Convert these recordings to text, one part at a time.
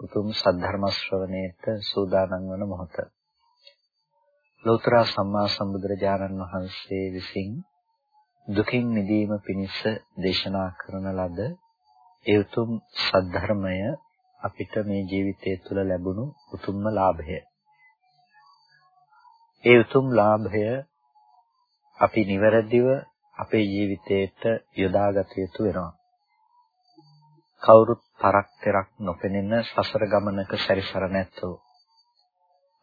උතුම් සද්ධර්ම ශ්‍රවණයට සූදානම් වන මොහොත. ලෝතර සම්මා සම්බුදුරජාණන් වහන්සේ විසින් දුකින් මිදීම පිණිස දේශනා කරන ලද ඒ උතුම් සද්ධර්මය අපිට මේ ජීවිතය තුළ ලැබුණු උතුම්ම ලාභය. ඒ උතුම් ලාභය අපි නිවැරදිව අපේ ජීවිතයට යොදාගත යුතු වෙනවා. කවුරුත් පරක් තෙරක් නොපෙනෙන සසර ගමනක සැරිසරන ඇත්තෝ.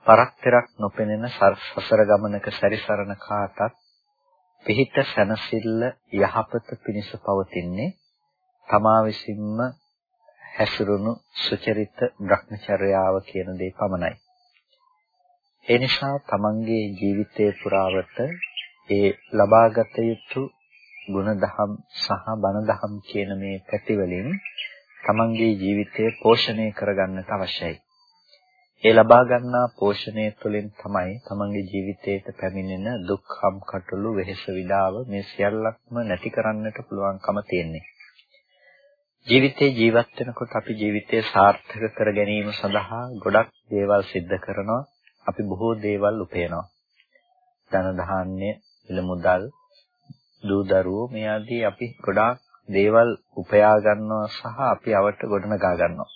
පරක් තෙරක් නොපෙනෙන සසර ගමනක සැරිසරන කාටත් පිහිට සැනසෙල්ල යහපත පිණිස පවතින්නේ තමා විසින්ම හැසිරුණු සුචරිත භ්‍රමචර්යාව කියන දේ පමණයි. ඒ නිසා තමන්ගේ ජීවිතයේ පුරාවට ඒ ලබාගත යුතු ගුණධම් සහ බණධම් කියන මේ පැතිවලින් තමන්ගේ ජීවිතය පෝෂණය කරගන්නට අවශ්‍යයි. ඒ ලබා ගන්නා පෝෂණය තුළින් තමයි තමන්ගේ ජීවිතයට පැමිණෙන දුක්ඛම් කටළු වෙහෙස විඩාව මේ සියල්ලක්ම නැති කරන්නට පුළුවන්කම තියෙන්නේ. ජීවිතේ ජීවත් වෙනකොට අපි ජීවිතය සාර්ථක කර ගැනීම සඳහා ගොඩක් දේවල් සිද්ධ කරනවා. අපි බොහෝ දේවල් උපයනවා. ධන ධාන්‍ය, ඉල මුදල්, දූ දරුවෝ මේ ආදී අපි ගොඩාක් දේවල් උපයා ගන්නවා සහ අපි අවට ගොඩනගා ගන්නවා.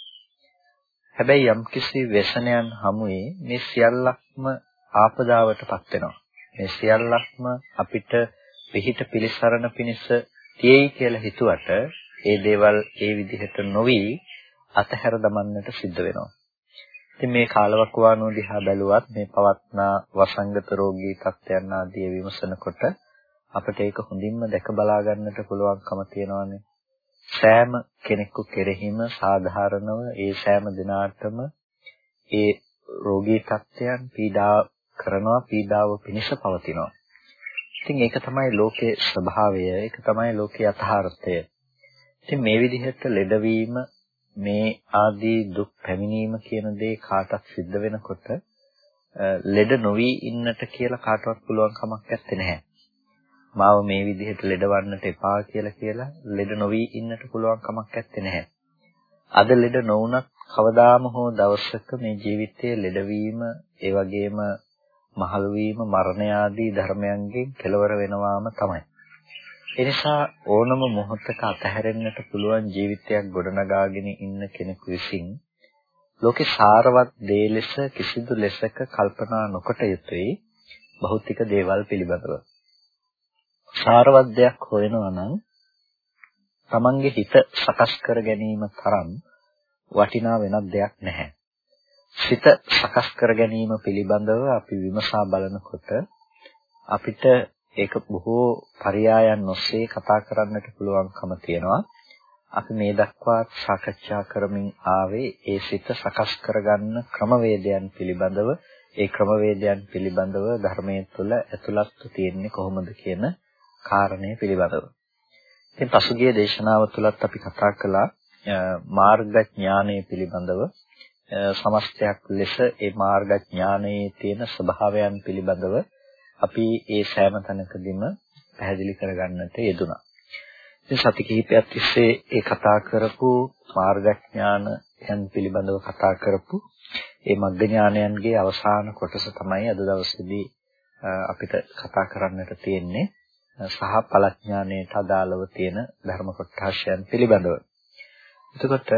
හැබැයි යම්කිසි වසනයන් හමුවේ මේ සියල්ලක්ම ආපදාවටපත් වෙනවා. මේ සියල්ලක්ම අපිට පිහිට පිළිසරණ පිණිස තියෙයි කියලා හිතුවට ඒ දේවල් ඒ විදිහට නොවි අතහැර දමන්නට සිද්ධ වෙනවා. ඉතින් මේ කාලවකවානුව දිහා බැලුවත් මේ පවත්නා වසංගත රෝගී තත්ත්වයන් ආදී විමසනකොට අපිට ඒක හොඳින්ම දැක බලා ගන්නට පුළුවන්කම තියෙනවානේ. සෑම කෙනෙකු කෙරෙහිම සාධාරණව ඒ සෑම දිනාටම ඒ රෝගී තත්ත්වයන් පීඩා කරනවා පීඩාව පිණිස පවතිනවා. ඉතින් ඒක තමයි ලෝකයේ ස්වභාවය, ඒක තමයි ලෝකයේ යථාර්ථය. ඉතින් මේ විදිහට ලෙඩවීම මේ ආදී දුක් පැමිණීම කියන දේ කාටත් සිද්ධ වෙනකොට ලෙඩ නොවි ඉන්නට කියලා කාටවත් පුළුවන් කමක් නැත්තේ නැහැ. මාව මේ විදිහට ලෙඩවන්නට එපා කියලා කියලා ලෙඩ නොවි ඉන්නට පුළුවන් කමක් නැත්තේ නැහැ. අද ලෙඩ නොවුනත් කවදාම හෝ දවසක මේ ජීවිතයේ ලෙඩවීම ඒ වගේම මහලු වීම මරණය ආදී ධර්මයන්ගෙන් කෙලවර වෙනවාම තමයි. එනිසා ඕනම මොහොතක අතහැරෙන්නට පුළුවන් ජීවිතයක් ගොඩනගාගෙන ඉන්න කෙනෙකු විසින් ලෝකේ සාරවත් දේ ලෙස කිසිදු ලෙසක කල්පනා නොකොට යුතුයි භෞතික දේවල් පිළිබඳව. සාරවත් දෙයක් හොයනවා නම් තමන්ගේ හිත සකස් කර ගැනීම තරම් වටිනා වෙනත් දෙයක් නැහැ. සිත සකස් කර ගැනීම පිළිබඳව අපි විමසා බලනකොට අපිට ඒක බොහෝ පරයයන් ඔස්සේ කතා කරන්නට පුළුවන්කම තියෙනවා. අපි මේ දක්වා සාකච්ඡා කරමින් ආවේ ඒ සිත සකස් කරගන්න ක්‍රමවේදයන් පිළිබඳව ඒ ක්‍රමවේදයන් පිළිබඳව ධර්මයේ තුල ඇතුළත්ව තියෙන්නේ කොහොමද කියන කාරණය පිළිබඳව. ඉතින් පසුගිය දේශනාව තුලත් අපි කතා කළා මාර්ග ඥානය පිළිබඳව සමස්තයක් ලෙස ඒ මාර්ග ඥානයේ තියෙන ස්වභාවයන් පිළිබඳව අපි ඒ සෑම තැනකදීම පැහැදිලි කරගන්නට යෙදුණා. ඉතින් සති කිහිපයක් තිස්සේ ඒ කතා කරපු මාර්ග ඥානයන් පිළිබඳව කතා කරපු ඒ මග්ග ඥානයන්ගේ අවසාන කොටස තමයි අද දවසේදී අපිට කතා කරන්නට තියෙන්නේ. සහ පලඥානයට අදාළව තියෙන ධර්ම කොටසයන් පිළිබඳව. එතකොට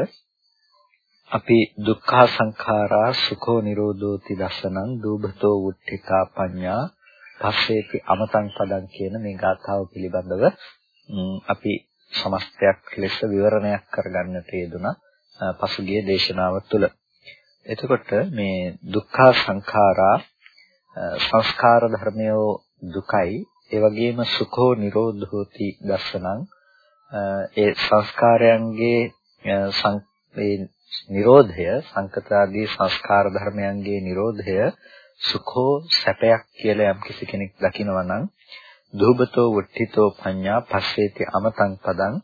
අපි දුක්ඛ සංඛාරා සුඛෝ නිරෝධෝති දසනං දූභතෝ උට්ඨිකා පඤ්ඤා පස්සේති අමතං පදං කියන මේ ගාථාව පිළිබඳව අපි සමස්තයක් ලෙස විවරණයක් කරගන්නට යෙදුනා පසුගිය දේශනාව තුළ. එතකොට මේ දුක්ඛ සංඛාරා සංස්කාර ධර්මයෝ දුකයි ඒ වගේම සුඛෝ නිරෝධෝති දස්සනං ඒ සංස්කාරයන්ගේ ඒ Nirodhaය සංකතාදී සංස්කාර ධර්මයන්ගේ Nirodhaය සුඛෝ සැපයක් කියලා යම් කිසි කෙනෙක් දකිනවා නම් දුබතෝ වුට්ඨිතෝ පඤ්ඤා පස්සේති අමතං පදං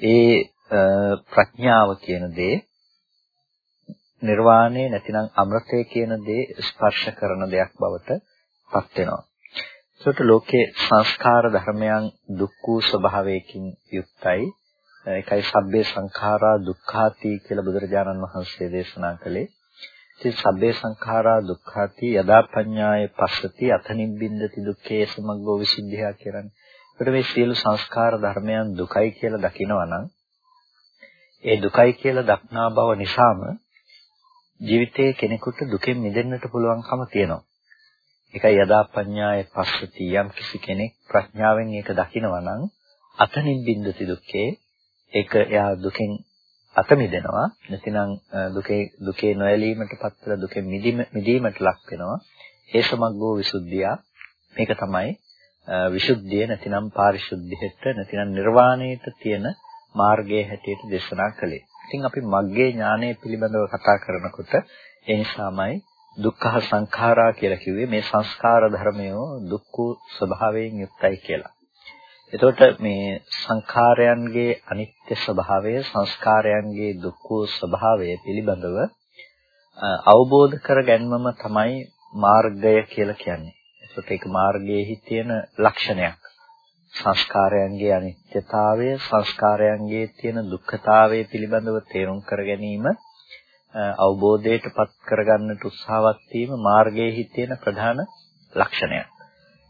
ඒ ප්‍රඥාව කියන දේ නිර්වාණය නැතිනම් අමෘතය කියන දේ ස්පර්ශ කරන දෙයක් බවට පත් වෙනවා. ඒකට ලෝකේ සංස්කාර ධර්මයන් දුක් වූ ස්වභාවයකින් යුක්තයි. ඒකයි සබ්බේ සංඛාරා දුක්ඛාති කියලා බුදුරජාණන් වහන්සේ දේශනා කළේ. ඉතින් සබ්බේ සංඛාරා දුක්ඛාති යදා පඤ්ඤාය පස්සති අතනිබ්බින්දති දුක්ඛේ සමග්ගෝ විසුද්ධිය කියන්නේ. ඒකට මේ සියලු සංස්කාර ධර්මයන් දුකයි කියලා දකිනවා නම් ඒ දුකයි කියලා දක්නා බව නිසාම ජීවිතයේ කෙනෙකුට දුකෙන් මිදෙන්නට පුළුවන්කම තියෙනවා. ඒකයි යදා පඤ්ඤාය පස්සති යම් කිසි කෙනෙක් ප්‍රඥාවෙන් ඒක දකිනවා නම් අතනිබ්බින්දති දුක්ඛේ ඒක එයා දුකෙන් අත මිදෙනවා. නැතිනම් දුකේ දුකේ නොඇලීමට පත්වලා දුකෙන් මිදීමට ලක් වෙනවා. ඒ සමග්ගෝ විසුද්ධිය. මේක තමයි විසුද්ධිය නැතිනම් පාරිශුද්ධියට නැතිනම් නිර්වාණයට තියෙන මාර්ගයේ හැටියට දේශනා කළේ. ඉතින් අපි මග්ගේ ඥානය පිළිබඳව කතා කරනකොට ඒ නිසාමයි දුක්ඛ සංඛාරා කියලා කිව්වේ මේ සංස්කාර ධර්මයෝ දුක්ඛ ස්වභාවයෙන් යුක්තයි කියලා. එතකොට මේ සංඛාරයන්ගේ අනිත්‍ය ස්වභාවය සංස්කාරයන්ගේ දුක්ඛ ස්වභාවය පිළිබඳව අවබෝධ කර ගැනීමම තමයි මාර්ගය කියලා කියන්නේ. ඒකට ඒක මාර්ගයේ තියෙන ලක්ෂණයක්. සංස්කාරයන්ගේ අනිත්‍යතාවය සංස්කාරයන්ගේ තියෙන දුක්ඛතාවය පිළිබඳව තේරුම් කර ගැනීම අවබෝධයට පත් කරගන්නට උත්සාහවත් වීම මාර්ගයේ තියෙන ප්‍රධාන ලක්ෂණයක්.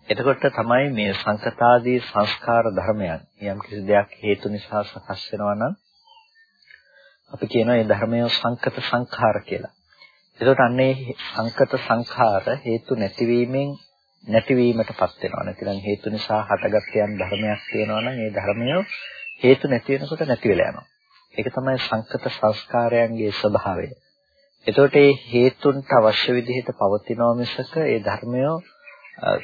එතකොට තමයි මේ සංකතාදී සංස්කාර ධර්මයන් යම් කිසි දෙයක් හේතු නිසා සකස් වෙනවා නම් අපි කියනවා ඒ ධර්මය සංකත සංඛාර කියලා. එතකොට අන්නේ සංකත සංඛාර හේතු නැතිවීමෙන් නැතිවීමටපත් වෙනවා. නැතිනම් හේතු නිසා හටගත් යම් ධර්මයක් තියෙනවා නම් ඒ ධර්මය හේතු නැති වෙනකොට නැති වෙලා යනවා. ඒක තමයි සංකත සංස්කාරයන්ගේ ස්වභාවය. එතකොට මේ හේතුන්ට අවශ්‍ය විදිහට පවතිනවා මිසක ඒ ධර්මය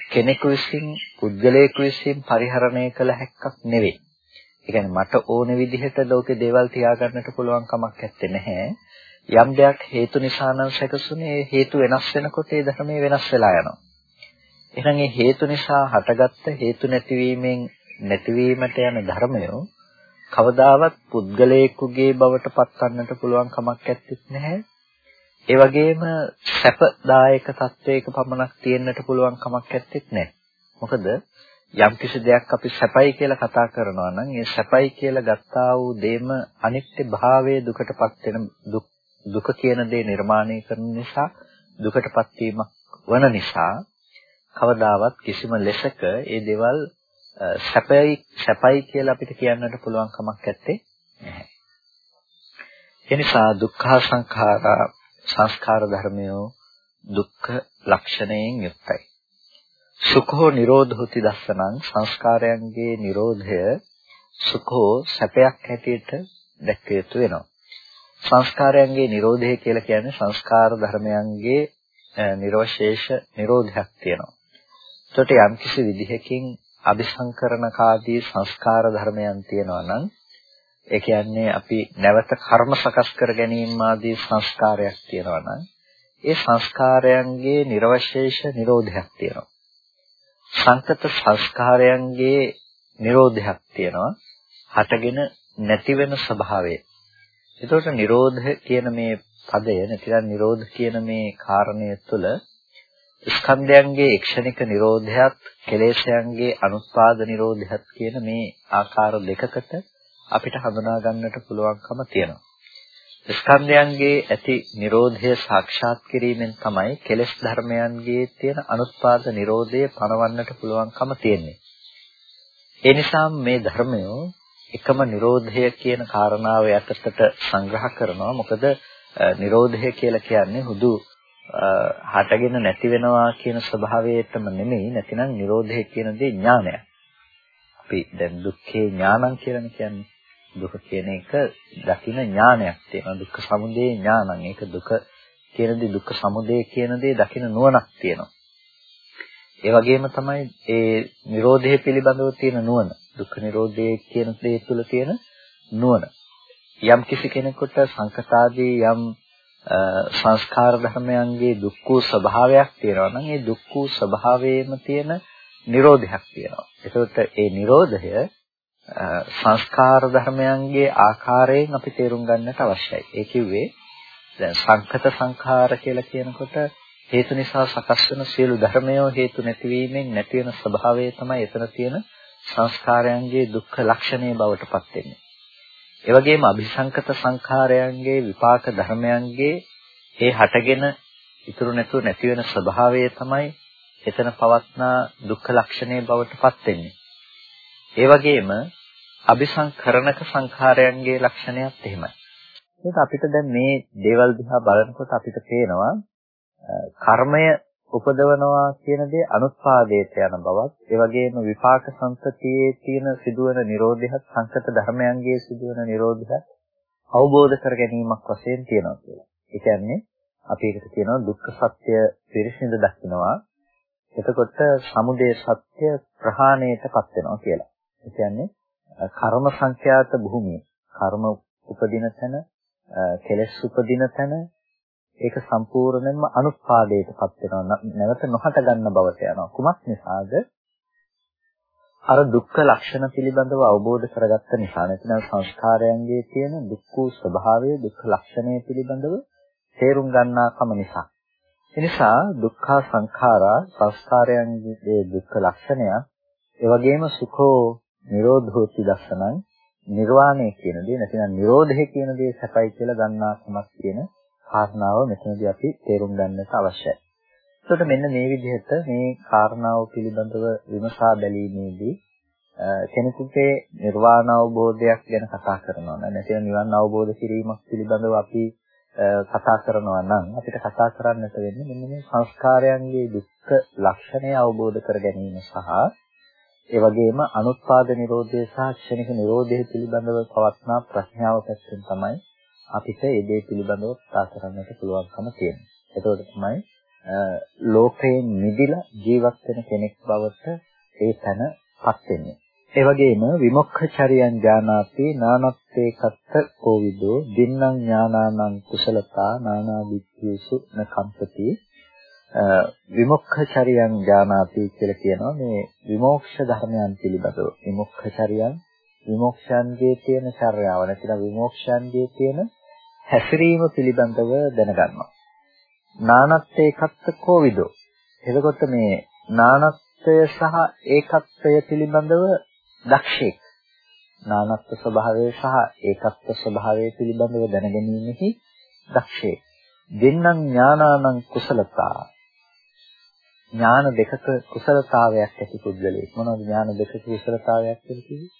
කෙනෙකු විසින් පුද්ගලයෙකු විසින් පරිහරණය කළ හැක්කක් නෙවෙයි. ඒ කියන්නේ මට ඕන විදිහට ලෝකේ දේවල් තියාගන්නට පුළුවන් කමක් නැත්තේ නැහැ. යම් දෙයක් හේතු නිසා නම් සැකසුනේ ඒ හේතු වෙනස් වෙනකොට ඒ ධර්මයේ වෙනස් වෙලා යනවා. එහෙනම් ඒ හේතු නිසා හටගත්ත හේතු නැතිවීමෙන් නැතිවීමට යන ධර්මය කවදාවත් පුද්ගලයෙකුගේ බවට පත්වන්නට පුළුවන් කමක් නැහැ. ඒ වගේම සැපදායක තත්වයක පමණක් තියෙන්නට පුළුවන් කමක් නැත්තේ නැහැ. මොකද යම් කිසි දෙයක් අපි සැපයි කියලා කතා කරනවා නම් ඒ සැපයි කියලා ගත්තා වූ දෙම අනිත්‍ය භාවයේ දුකටපත් වෙන දුක කියන දේ නිර්මාණය කරන නිසා දුකටපත් වීමක් වන නිසා කවදාවත් කිසිම ලෙසක ඒ දේවල් සැපයි සැපයි කියලා අපිට කියන්නට පුළුවන් කමක් නැත්තේ නැහැ. එනිසා දුක්ඛ සංඛාරා සංස්කාර ධර්මයෝ දුක්ඛ ලක්ෂණයෙන් යුක්තයි. සුඛෝ නිරෝධෝති දස්සනං සංස්කාරයන්ගේ නිරෝධය සුඛෝ සැපයක් හැටියට දැක්විය යුතු වෙනවා. සංස්කාරයන්ගේ නිරෝධය කියලා කියන්නේ සංස්කාර ධර්මයන්ගේ නිර්වශේෂ නිරෝධයක් තියෙනවා. එතකොට යම්කිසි විදිහකින් අபிසංකරණකාදී සංස්කාර ධර්මයන් තියෙනවා නම් ඒ කියන්නේ අපි නැවත කර්ම සකස් කර ගැනීම ආදී සංස්කාරයක් තියෙනවා නම් ඒ සංස්කාරයන්ගේ නිර්වශේෂ නිරෝධයක් තියෙනවා. සංකත සංස්කාරයන්ගේ නිරෝධයක් තියෙනවා. හටගෙන නැති වෙන ස්වභාවය. එතකොට නිරෝධ කියන මේ පදය නැතිනම් නිරෝධ කියන මේ කාරණය තුළ ස්කන්ධයන්ගේ ක්ෂණික නිරෝධයත් කෙලෙසයන්ගේ අනුස්පාද නිරෝධයත් කියන මේ ආකාර දෙකකට අපිට හඳුනා ගන්නට පුළුවන්කම තියෙනවා. ස්කන්ධයන්ගේ ඇති Nirodhaය සාක්ෂාත් කිරීමෙන් තමයි කෙලෙස් ධර්මයන්ගේ තියෙන අනුත්පාද Nirodhaය පණවන්නට පුළුවන්කම තියෙන්නේ. ඒ නිසා මේ ධර්මය එකම Nirodhaය කියන කාරණාව යටතට සංග්‍රහ කරනවා. මොකද Nirodhaය කියලා කියන්නේ හුදු හටගෙන නැති වෙනවා කියන ස්වභාවයටම නෙමෙයි නැතිනම් Nirodhaය කියන දේ ඥානයක්. අපි දැන් දුක්ඛේ ඥානං කියලානේ කියන්නේ. දුක කියන එක දකින ඥානයක් තියෙනවා. දුක්ඛ සමුදය ඥානං. ඒක දුක කියන දේ දුක්ඛ සමුදය කියන දේ දකින නුවණක් තියෙනවා. ඒ වගේම තමයි ඒ Nirodhe පිළිබඳව තියෙන නුවණ. දුක්ඛ Nirodhe කියන දේ තුල තියෙන නුවණ. යම් කිසි කෙනෙකුට සංකතාදී යම් සංස්කාර ධර්මයන්ගේ දුක් වූ ස්වභාවයක් තියෙනවා නම් ඒ දුක් වූ ස්වභාවයේම තියෙන නිරෝධයක් තියෙනවා. ඒකට ඒ නිරෝධය සංස්කාර ධර්මයන්ගේ ආකාරයෙන් අපි තේරුම් ගන්නට අවශ්‍යයි. ඒ කිව්වේ දැන් සංකත සංඛාර කියලා කියනකොට හේතු නිසා සකස් වෙන සියලු ධර්මය හේතු නැතිවීමෙන් නැති වෙන ස්වභාවය තමයි එතන තියෙන සංස්කාරයන්ගේ දුක්ඛ ලක්ෂණය බවට පත් වෙන්නේ. ඒ වගේම අபிසංකත සංඛාරයන්ගේ විපාක ධර්මයන්ගේ ඒ හටගෙන ඉතුරු නැතුව නැති වෙන ස්වභාවය තමයි එතන පවත්නා දුක්ඛ ලක්ෂණය බවට පත් වෙන්නේ. ඒ වගේම අபிසංකරණක සංඛාරයන්ගේ ලක්ෂණයත් එහෙමයි. ඒක අපිට දැන් මේ දේවල් දිහා බලනකොට අපිට පේනවා කර්මය උපදවනවා කියන දේ අනුත්පාදයට යන බවත් ඒ වගේම විපාක සංතතියේ තියෙන සිදුවන නිරෝධයත් සංකත ධර්මයන්ගේ සිදුවන නිරෝධයත් අවබෝධ කර ගැනීමක් වශයෙන් තියෙනවා කියලා. ඒ කියන්නේ අපි ඒකට කියනවා දුක්ඛ සත්‍ය පිරිසිඳ දකින්නවා. එතකොට සමුදය සත්‍ය ප්‍රහාණයටපත් වෙනවා කියලා. ඒ කියන්නේ කර්ම සංඛ්‍යාත භූමිය. කර්ම උපදින තැන, කෙලෙස් උපදින තැන, ඒක සම්පූර්ණයෙන්ම අනුත්පාදයටපත් වෙනවා. නැවත නොහට ගන්න බවට යනවා. කුමක් නිසාද? අර දුක්ඛ ලක්ෂණ පිළිබඳව අවබෝධ කරගත්ත නිසා. නැත්නම් සංස්කාරයන්ගේ තියෙන දුක්ඛ ස්වභාවය දුක්ඛ ලක්ෂණය පිළිබඳව තේරුම් ගන්නාකම නිසා. එනිසා දුක්ඛ සංඛාරා සංස්කාරයන්ගේ දුක්ඛ ලක්ෂණය ඒ වගේම සුඛෝ නිරෝධෝති දස්සනං නිර්වාණය කියන දේ නැතිනම් නිරෝධය කියන දේ සැපයි කියලා ගන්නාකමක් කියන කාරණාව මෙතනදී අපි තේරුම් ගන්නට අවශ්‍යයි. එතකොට මෙන්න මේ විදිහට මේ කාරණාව පිළිබඳව විමසා බැලීමේදී කෙනෙකුගේ නිර්වාණ අවබෝධයක් ගැන කතා කරනවා නම් නැත්නම් නිවන් අවබෝධ කිරීමක් පිළිබඳව අපි කතා කරනවා නම් අපිට කතා කරන්නට වෙන්නේ මෙන්න මේ සංස්කාරයන්ගේ දුක්ඛ ලක්ෂණය අවබෝධ කර ගැනීම සහ ඒ වගේම අනුත්පාද නිරෝධය සහ ක්ෂණික නිරෝධය පිළිබඳව පවත්නා ප්‍රඥාව පැත්තෙන් තමයි අපිට ඒ දේ පිළිබඳව කතා කරන්නට පුළුවන්කම තියෙනවා. එතකොට තමයි ලෝකයෙන් මිදිලා ජීවත් වෙන කෙනෙක් බවට ඒ තැනපත් වෙන්නේ. ඒ වගේම විමුක්ඛචරියං ඥානාති නානත්තේ කත්ත කෝවිදෝ දින්නම් ඥානානං කුසලතා නානාදිත්‍යසු නකම්පති විමුක්ඛචරියං ඥානාති කියලා කියනවා මේ විමෝක්ෂ ධර්මයන් පිළිබඳව විමුක්ඛචරියං විමෝක්ෂයන්ගේ තියෙන චර්යාව නැතිනම් විමෝක්ෂයන්ගේ තියෙන හැසිරීම පිළිබඳව දැනගන්නවා. නානත්ත්‍ය ඒකත්ව කෝවිදෝ. එතකොට මේ නානත්වය සහ ඒකත්වය පිළිබඳව දක්ෂෙක්. නානත්ව ස්වභාවය සහ ඒකත්ව ස්වභාවය පිළිබඳව දැනගැනීමෙහි දක්ෂෙක්. දෙන්නම් ඥානානං කුසලතා. ඥාන දෙකක කුසලතාවයක් ඇති පුද්ගලයෙක්. මොනවද ඥාන දෙකක කුසලතාවයක් කියන්නේ?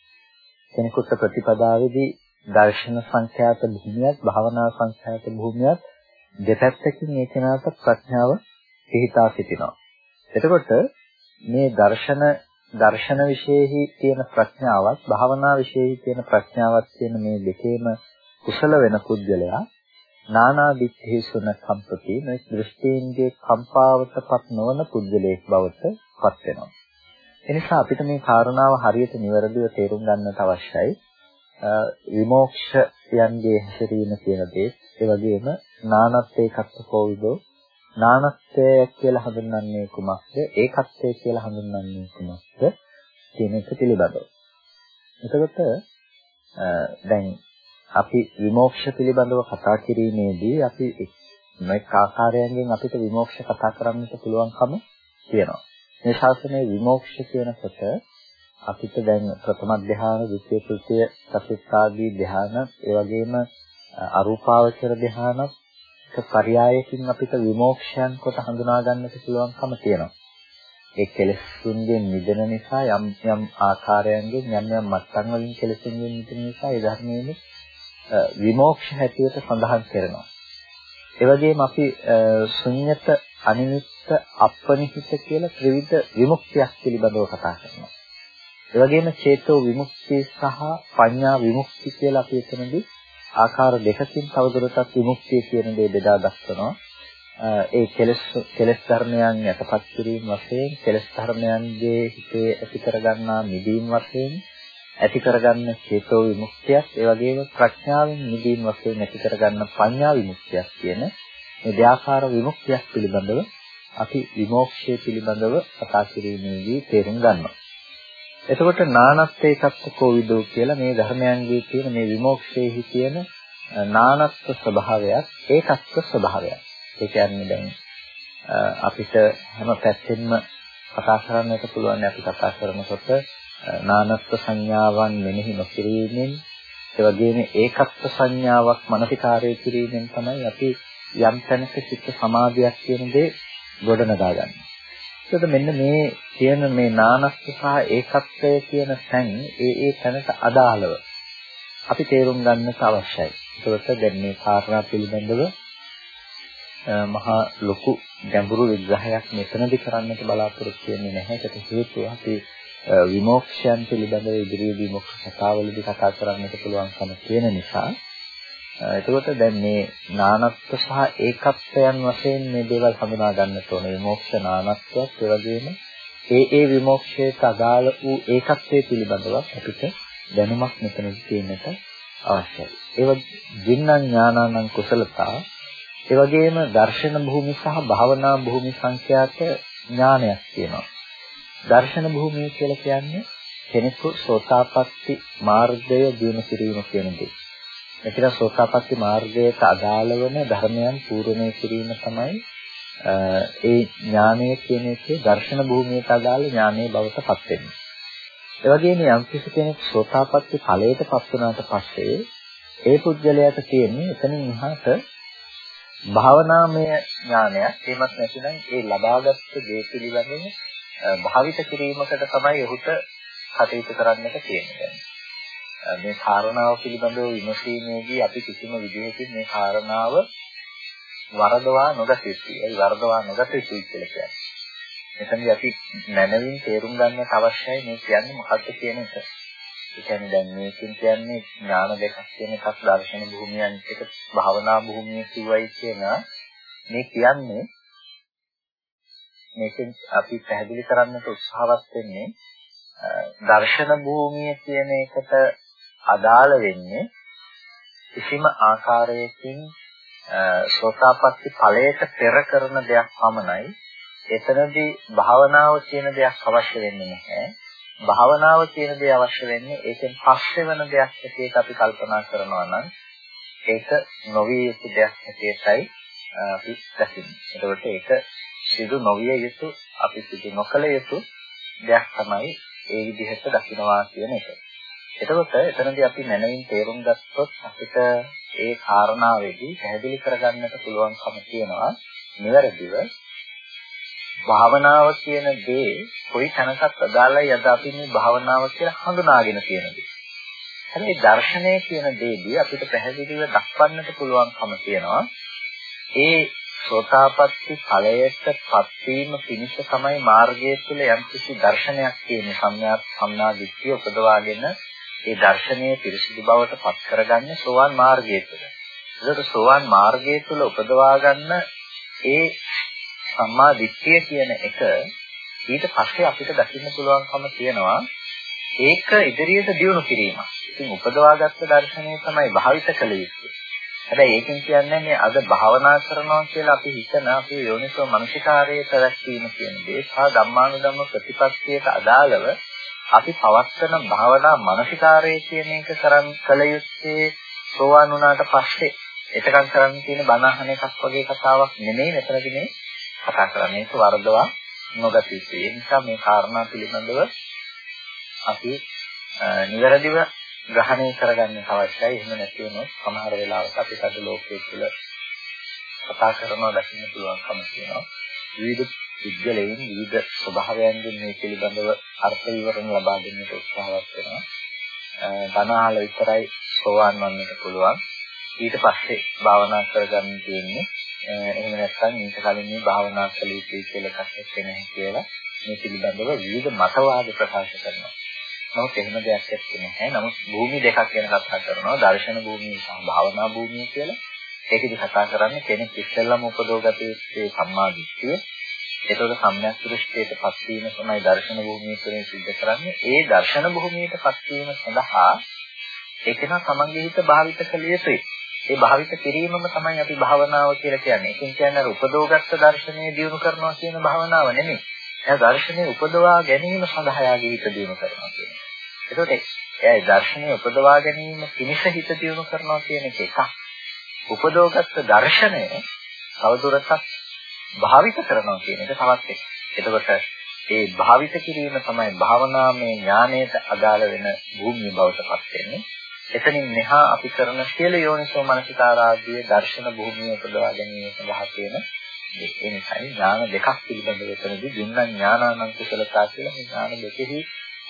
කෙනෙකුට ප්‍රතිපදාවේදී දර්ශන සංඛ්‍යාත භූමියත් භාවනා සංඛ්‍යාත භූමියත් දෙපැත්තකින් ඒ කෙනාට ප්‍රඥාව පිහිටා සිටිනවා. එතකොට මේ දර්ශන දර්ශන විශේෂෙහි තියෙන ප්‍රඥාවත් භාවනා විශේෂෙහි තියෙන ප්‍රඥාවත් කියන මේ දෙකේම කුසල වෙන පුද්ගලයා නානා දිත්තේසුන කම්පති මේ දෘෂ්ටීන්ගේ කම්පාවටපත් නොවන පුද්ගලයෙක් බවට පත් වෙනවා. එනිසා අපිට මේ කාරණාව හරියට නිවැරදිව තේරුම් ගන්නට අවශ්‍යයි. විමෝක්ෂයන්ගේ හැසිරීම කියන දේ ඒ වගේම නානත්ත්‍ය කත්කෝ විදෝ නානත්ත්‍ය කියලා හඳුන්වන්නේ කුමක්ද ඒකත්වය කියලා හඳුන්වන්නේ කුමක්ද කියන එක පිළිබඳව. එතකොට දැන් අපි විමෝක්ෂ පිළිබඳව කතා කිරීමේදී අපි මේක ආකාරයෙන් අපිට විමෝක්ෂ කතා කරන්නට පුළුවන්කම තියෙනවා. මේ ශාසනයේ විමෝක්ෂ කියනකොට අපිට දැන් ප්‍රථම ධ්‍යාන, ද්විතීය තෘතීය චතුත්ථාදී ධ්‍යාන, ඒ වගේම අරූපාවචර ධ්‍යානක පරයයකින් අපිට විමෝක්ෂයන් කොට හඳුනා ගන්නට පුළුවන්කම තියෙනවා. ඒ කෙලෙස්ුන්ගෙන් මිදෙන නිසා යම් යම් ආකාරයන්ගෙන් යම් යම් මට්ටම් වලින් කෙලෙස්ුන්ගෙන් මිදෙන නිසා ඒ ධර්මයේ විමෝක්ෂ හැටියට සඳහන් කරනවා. ඒ වගේම අපි ශුන්්‍යත අනිමිත්ත අපනිහිත කියලා ත්‍රිවිධ විමුක්තියක් පිළිබඳව කතා කරනවා. ඒ වගේම චේතෝ විමුක්තිය සහ පඤ්ඤා විමුක්තිය කියලා අපි එතනදී ආකාර දෙකකින් තවදුරටත් විමුක්තිය කියන දේ බෙදා දක්වනවා. ඒ කෙලස් කෙලස් ධර්මයන් යටපත් කිරීම වශයෙන් කෙලස් ධර්මයන්ගේ හිතේ ඇති කරගන්නා නිදීම් වශයෙන් ඇති කරගන්න චේතෝ විමුක්තියක් ඒ වගේම ප්‍රඥාවෙන් නිදීම වශයෙන් ඇති කරගන්න පඤ්ඤා විමුක්තියක් කියන මේ දෙආකාර විමුක්තියක් පිළිබඳව අපි විමෝක්ෂය පිළිබඳව කතා කිරීමේදී තේරුම් ගන්නවා. එතකොට නානත්තේ කත්තකෝ විදෝ කියලා මේ ධර්මයන්ගේ තියෙන මේ විමෝක්ෂයේහි තියෙන නානත්ව ස්වභාවයක් ඒකත්ව ස්වභාවයක්. ඒ කියන්නේ දැන් අපිට හැම පැත්තෙම කතා කරන්නට පුළුවන් අපි කතා කරනකොට නානත්ව සංඥාවන් මෙනෙහි නොකිරීමෙන් ඒ වගේම ඒකත්ව සංඥාවක් මනසිකාරය කිරීමෙන් තමයි අපි යම් තැනක චිත්ත සමාධියක් කියන දේ ගොඩනගා ගන්න. ඒකද මෙන්න මේ කියන මේ නානස්ස සහ ඒකත්වය කියන තැන් ඒ ඒ තැනට අදාළව අපි තේරුම් ගන්නට අවශ්‍යයි. ඒකට දැන් මේ කාරණා පිළිබඳව මහා ලොකු ගැඹුරු විග්‍රහයක් මෙතනදි කරන්නට බලාපොරොත්තු වෙන්නේ නැහැ. ඒකට හේතුව අපි විමෝක්ෂයන් පිළිබඳව ඉදිරියේදී මොකක් කතාවලදී කතා කරන්නට පුළුවන්කම තියෙන නිසා එතකොට දැන් මේ නානත්ව සහ ඒකත්වයන් වශයෙන් මේ දේවල් හඳුනා ගන්නට ඕනේ. විමෝක්ෂ නානත්වයක් ඒ වගේම ඒ ඒ විමෝක්ෂයට අදාළ වූ ඒකත්වයේ පිළිබඳව අපිට දැනුමක් මෙතනදී තියෙන්නට අවශ්‍යයි. ඒව දින්නම් ඥානං කුසලතා ඒ වගේම දර්ශන භූමි සහ භාවනා භූමි සංඛ්‍යාත ඥානයක් තියෙනවා. දර්ශන භූමිය කියලා කියන්නේ කෙනෙකු සෝතාපට්ටි මාර්ගය දිනු කිරීම කියන දේ. එතන සෝතාපට්ටි මාර්ගයට අදාළ වන ධර්මයන් පූර්ණේ කිරීම තමයි ඒ ඥානය කියන එකේ දර්ශන භූමියට අදාළ ඥානයේ බවට පත් වෙන්නේ. ඒ වගේම යම් කෙනෙක් සෝතාපට්ටි ඵලයට පත් වුණාට පස්සේ ඒ පුද්ගලයාට තියෙන්නේ එතනින් එහාට භාවනාමය ඥානයක් එහෙමත් නැතිනම් ඒ ලබාගත් දේ පිළිබඳව භාවිත කිරීමකට තමයි ඔහුට කටයුතු කරන්නට තියෙන්නේ. මේ කාරණාව පිළිබඳව විමසීමේදී අපි කිසිම විදිහකින් මේ කාරණාව වරදවා නොගත යුතුයි. ඒ වරදවා නොගත යුතුයි කියලා කියන්නේ. මෙතනදී අපි මනවින් තේරුම් ගන්නට අවශ්‍යයි මේ කියන්නේ මොකක්ද කියන එක. ඒ කියන්නේ දැන් මේකෙන් කියන්නේ ඥාන දෙකක් කියන එකක් දර්ශන භූමියන් එක භාවනා භූමිය කිව්වයි කියන මේ කියන්නේ මේකෙන් අපි පැහැදිලි කරන්නට උත්සාහවත් වෙන්නේ දර්ශන භූමිය කියන එකට අදාළ වෙන්නේ කිසිම ආකාරයකින් සෝතාපට්ටි ඵලයට පෙර කරන දෙයක් පමණයි. එතනදී භාවනාව කියන දෙයක් අවශ්‍ය වෙන්නේ නැහැ. භාවනාව කියන දේ අවශ්‍ය වෙන්නේ ඒකෙන් පස්සේ වෙන දෙයක් හැටියට අපි කල්පනා කරනවා නම් ඒක නොවිය යුතු දෙයක් හැටියටයි අපි දකින්නේ. ඒකට ඒක සිදු නොවිය යුතු අපි සිදු නොකළ යුතු දෙයක් තමයි ඒ විදිහට දකින්නවා කියන එක. එතකොට එතනදී අපි මනමින් තේරුම් ගත්තොත් අපිට ඒ කාරණාවේදී පැහැදිලි කරගන්නට පුළුවන්කම තියෙනවා නිවැරදිව භාවනාව කියන දේ කොයි තැනකත් අදාළයි අද අපි මේ භාවනාව කියලා හඳුනාගෙන තියෙනදී. හැබැයි දර්ශනය කියන දේදී අපිට පැහැදිලිව දක්වන්නට පුළුවන්කම තියෙනවා ඒ සෝතාපට්ටි ඵලයට පත්වීම පිණිස තමයි මාර්ගය තුළ යම්කිසි දර්ශනයක් කියන්නේ සම්‍යක් සම්නා දිට්ඨිය උපදවාගෙන ඒ දර්ශනයේ පිරිසිදු බවට පත් කරගන්නේ සෝවාන් මාර්ගය තුළ. ඒකට සෝවාන් මාර්ගය තුළ උපදවා ගන්න ඒ සම්මා දිට්ඨිය කියන එක ඊට පස්සේ අපිට දකින්න පුළුවන්කම තියෙනවා ඒක ඉදිරියට දියුණු කිරීම. ඉතින් උපදවාගත්ත දර්ශනය තමයි භාවිත කළ යුත්තේ. හැබැයි ඒකෙන් කියන්නේ මේ අද භාවනා කරනවා කියලා අපි හිතන අපේ යෝනිසෝ මනසිකාරයේ පැවැත්වීම කියන දේ සහ ධම්මානුධම්ම ප්‍රතිපත්තියට අදාළව අපි පවත්වන භාවනා මනසිකාරයේ කියන එක කරන් කල යුත්තේ සෝවාන් වුණාට පස්සේ එතකන් කරන්න තියෙන බණහන එකක් වගේ කතාවක් නෙමෙයි මෙතනදී මේ කතා කරන්නේ. ඒක වරදවා නොගත යුතුයි. ඒ නිසා මේ කාරණා පිළිබඳව අපි නිවැරදිව ග්‍රහණය කරගන්න අවශ්‍යයි. එහෙම නැති වුණොත් සමහර වෙලාවට අපි අද ලෝකයේ තුල කතා කරනවා දකින්න පුළුවන්කම තියෙනවා. විවිධ පුද්ගලයන් විවිධ ස්වභාවයන්ගෙන් මේ පිළිබඳව අර්ථ විවරණ ලබා දෙන්නට උත්සාහවත් වෙනවා. ධනාල විතරයි සෝවාන් වන්නට පුළුවන්. ඊට පස්සේ භාවනා කරගන්න තියෙන්නේ එහෙම නැත්නම් ඊට කලින් මේ භාවනා කළ යුතුයි කියලා එකක් නැහැ කියලා මේ පිළිබඳව විවිධ මතවාද ප්‍රකාශ කරනවා. නමුත් එහෙම දෙයක් ඇත්තේ නැහැ. නමුත් භූමි දෙකක් ගැන කතා කරනවා. දර්ශන භූමිය සහ භාවනා භූමිය කියලා. ඒකෙදි කතා කරන්නේ කෙනෙක් ඉස්සෙල්ලම උපදවගත යුත්තේ සම්මා දිට්ඨිය. ඒතකොට සම්‍යක් දෘෂ්ටියටපත් වීම තමයි දර්ශන භූමිය තුළින් සිද්ධ කරන්නේ. ඒ දර්ශන භූමියටපත් වීම සඳහා ඒකේන තමන්ගේ හිත භාවිත කළ යුතුයි. ඒ භාවිත කිරීමම තමයි අපි භාවනාව කියලා කියන්නේ. ඒකෙන් කියන්නේ උපදෝගත්ත දර්ශනය දියුණු කරනවා කියන භාවනාව නෙමෙයි. එයා දර්ශනය උපදවා ගැනීම සඳහා යාගේ හිත දියුණු කරනවා කියන්නේ. ඒකට එයා දර්ශනය උපදවා ගැනීම පිණිස හිත දියුණු කරනවා කියන එක එකක්. උපදෝගත්ත දර්ශනය තවදුරටත් භාවිත කරනවා කියන එක තවත් එකක්. එතකොට ඒ භාවිත කිරීම තමයි භාවනාමය ඥානයට අදාළ වෙන භූමිය බවට පත් වෙන්නේ. එතනින් මෙහා අපි කරන සියලු යෝනිසෝ මනසිකාරාදී දර්ශන භූමිය උපදවා ගැනීම සඳහා තියෙන ඒ නිසායි ඥාන දෙකක් පිළිබඳව එතනදී දුන්නා ඥානානං කුසලතා කියලා මේ ඥාන දෙකෙහි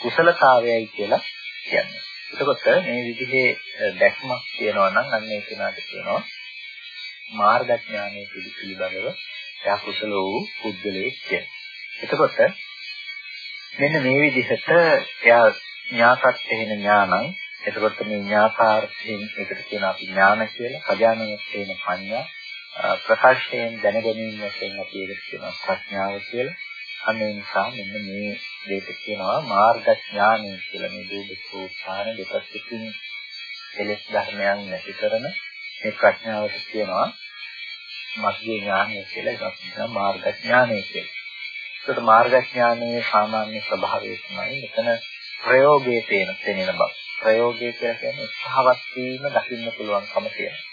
කුසලතාවයයි කියලා කියන්නේ. එතකොට මේ විදිහේ දැක්මක් තියෙනවා නම් අන්න ඒ කෙනාට කියනවා මාර්ගඥානයේ පිළිබඳව එයා කුසල වූ පුද්ගලයෙක් කියලා. එතකොට මෙන්න මේ විදිහට එයා ඥාතත් එහෙන ඥානං එතකොට මේ ඥාකාර්ථයෙන් ඒකට කියන අපි ඥාන කියලා, කජානනයෙන් පඤ්ඤා, ප්‍රකාශයෙන් දැනගැනීම වශයෙන් අපි ඒකට කියනවා ප්‍රඥාව කියලා. අනේ නිසා මෙන්න මේ දෙයට කියනවා මාර්ග ඥානය කියලා. මේ දූපසෝපාන දෙපස්කින් එලෙස් ධර්මයන් නැති කරන මේ ප්‍රඥාවට කියනවා මග්ගේ ඥානය කියලා. ඒකත් කියනවා මාර්ග ඥානය කියලා. ඒකට මාර්ග ඥානයේ සාමාන්‍ය ස්වභාවය තමයි මෙතන ප්‍රයෝගයේ තේන තේනෙන බව. ප්‍රයෝගය කියලා කියන්නේ උත්සාහවත් වීම දකින්න පුළුවන්කම තියෙනවා.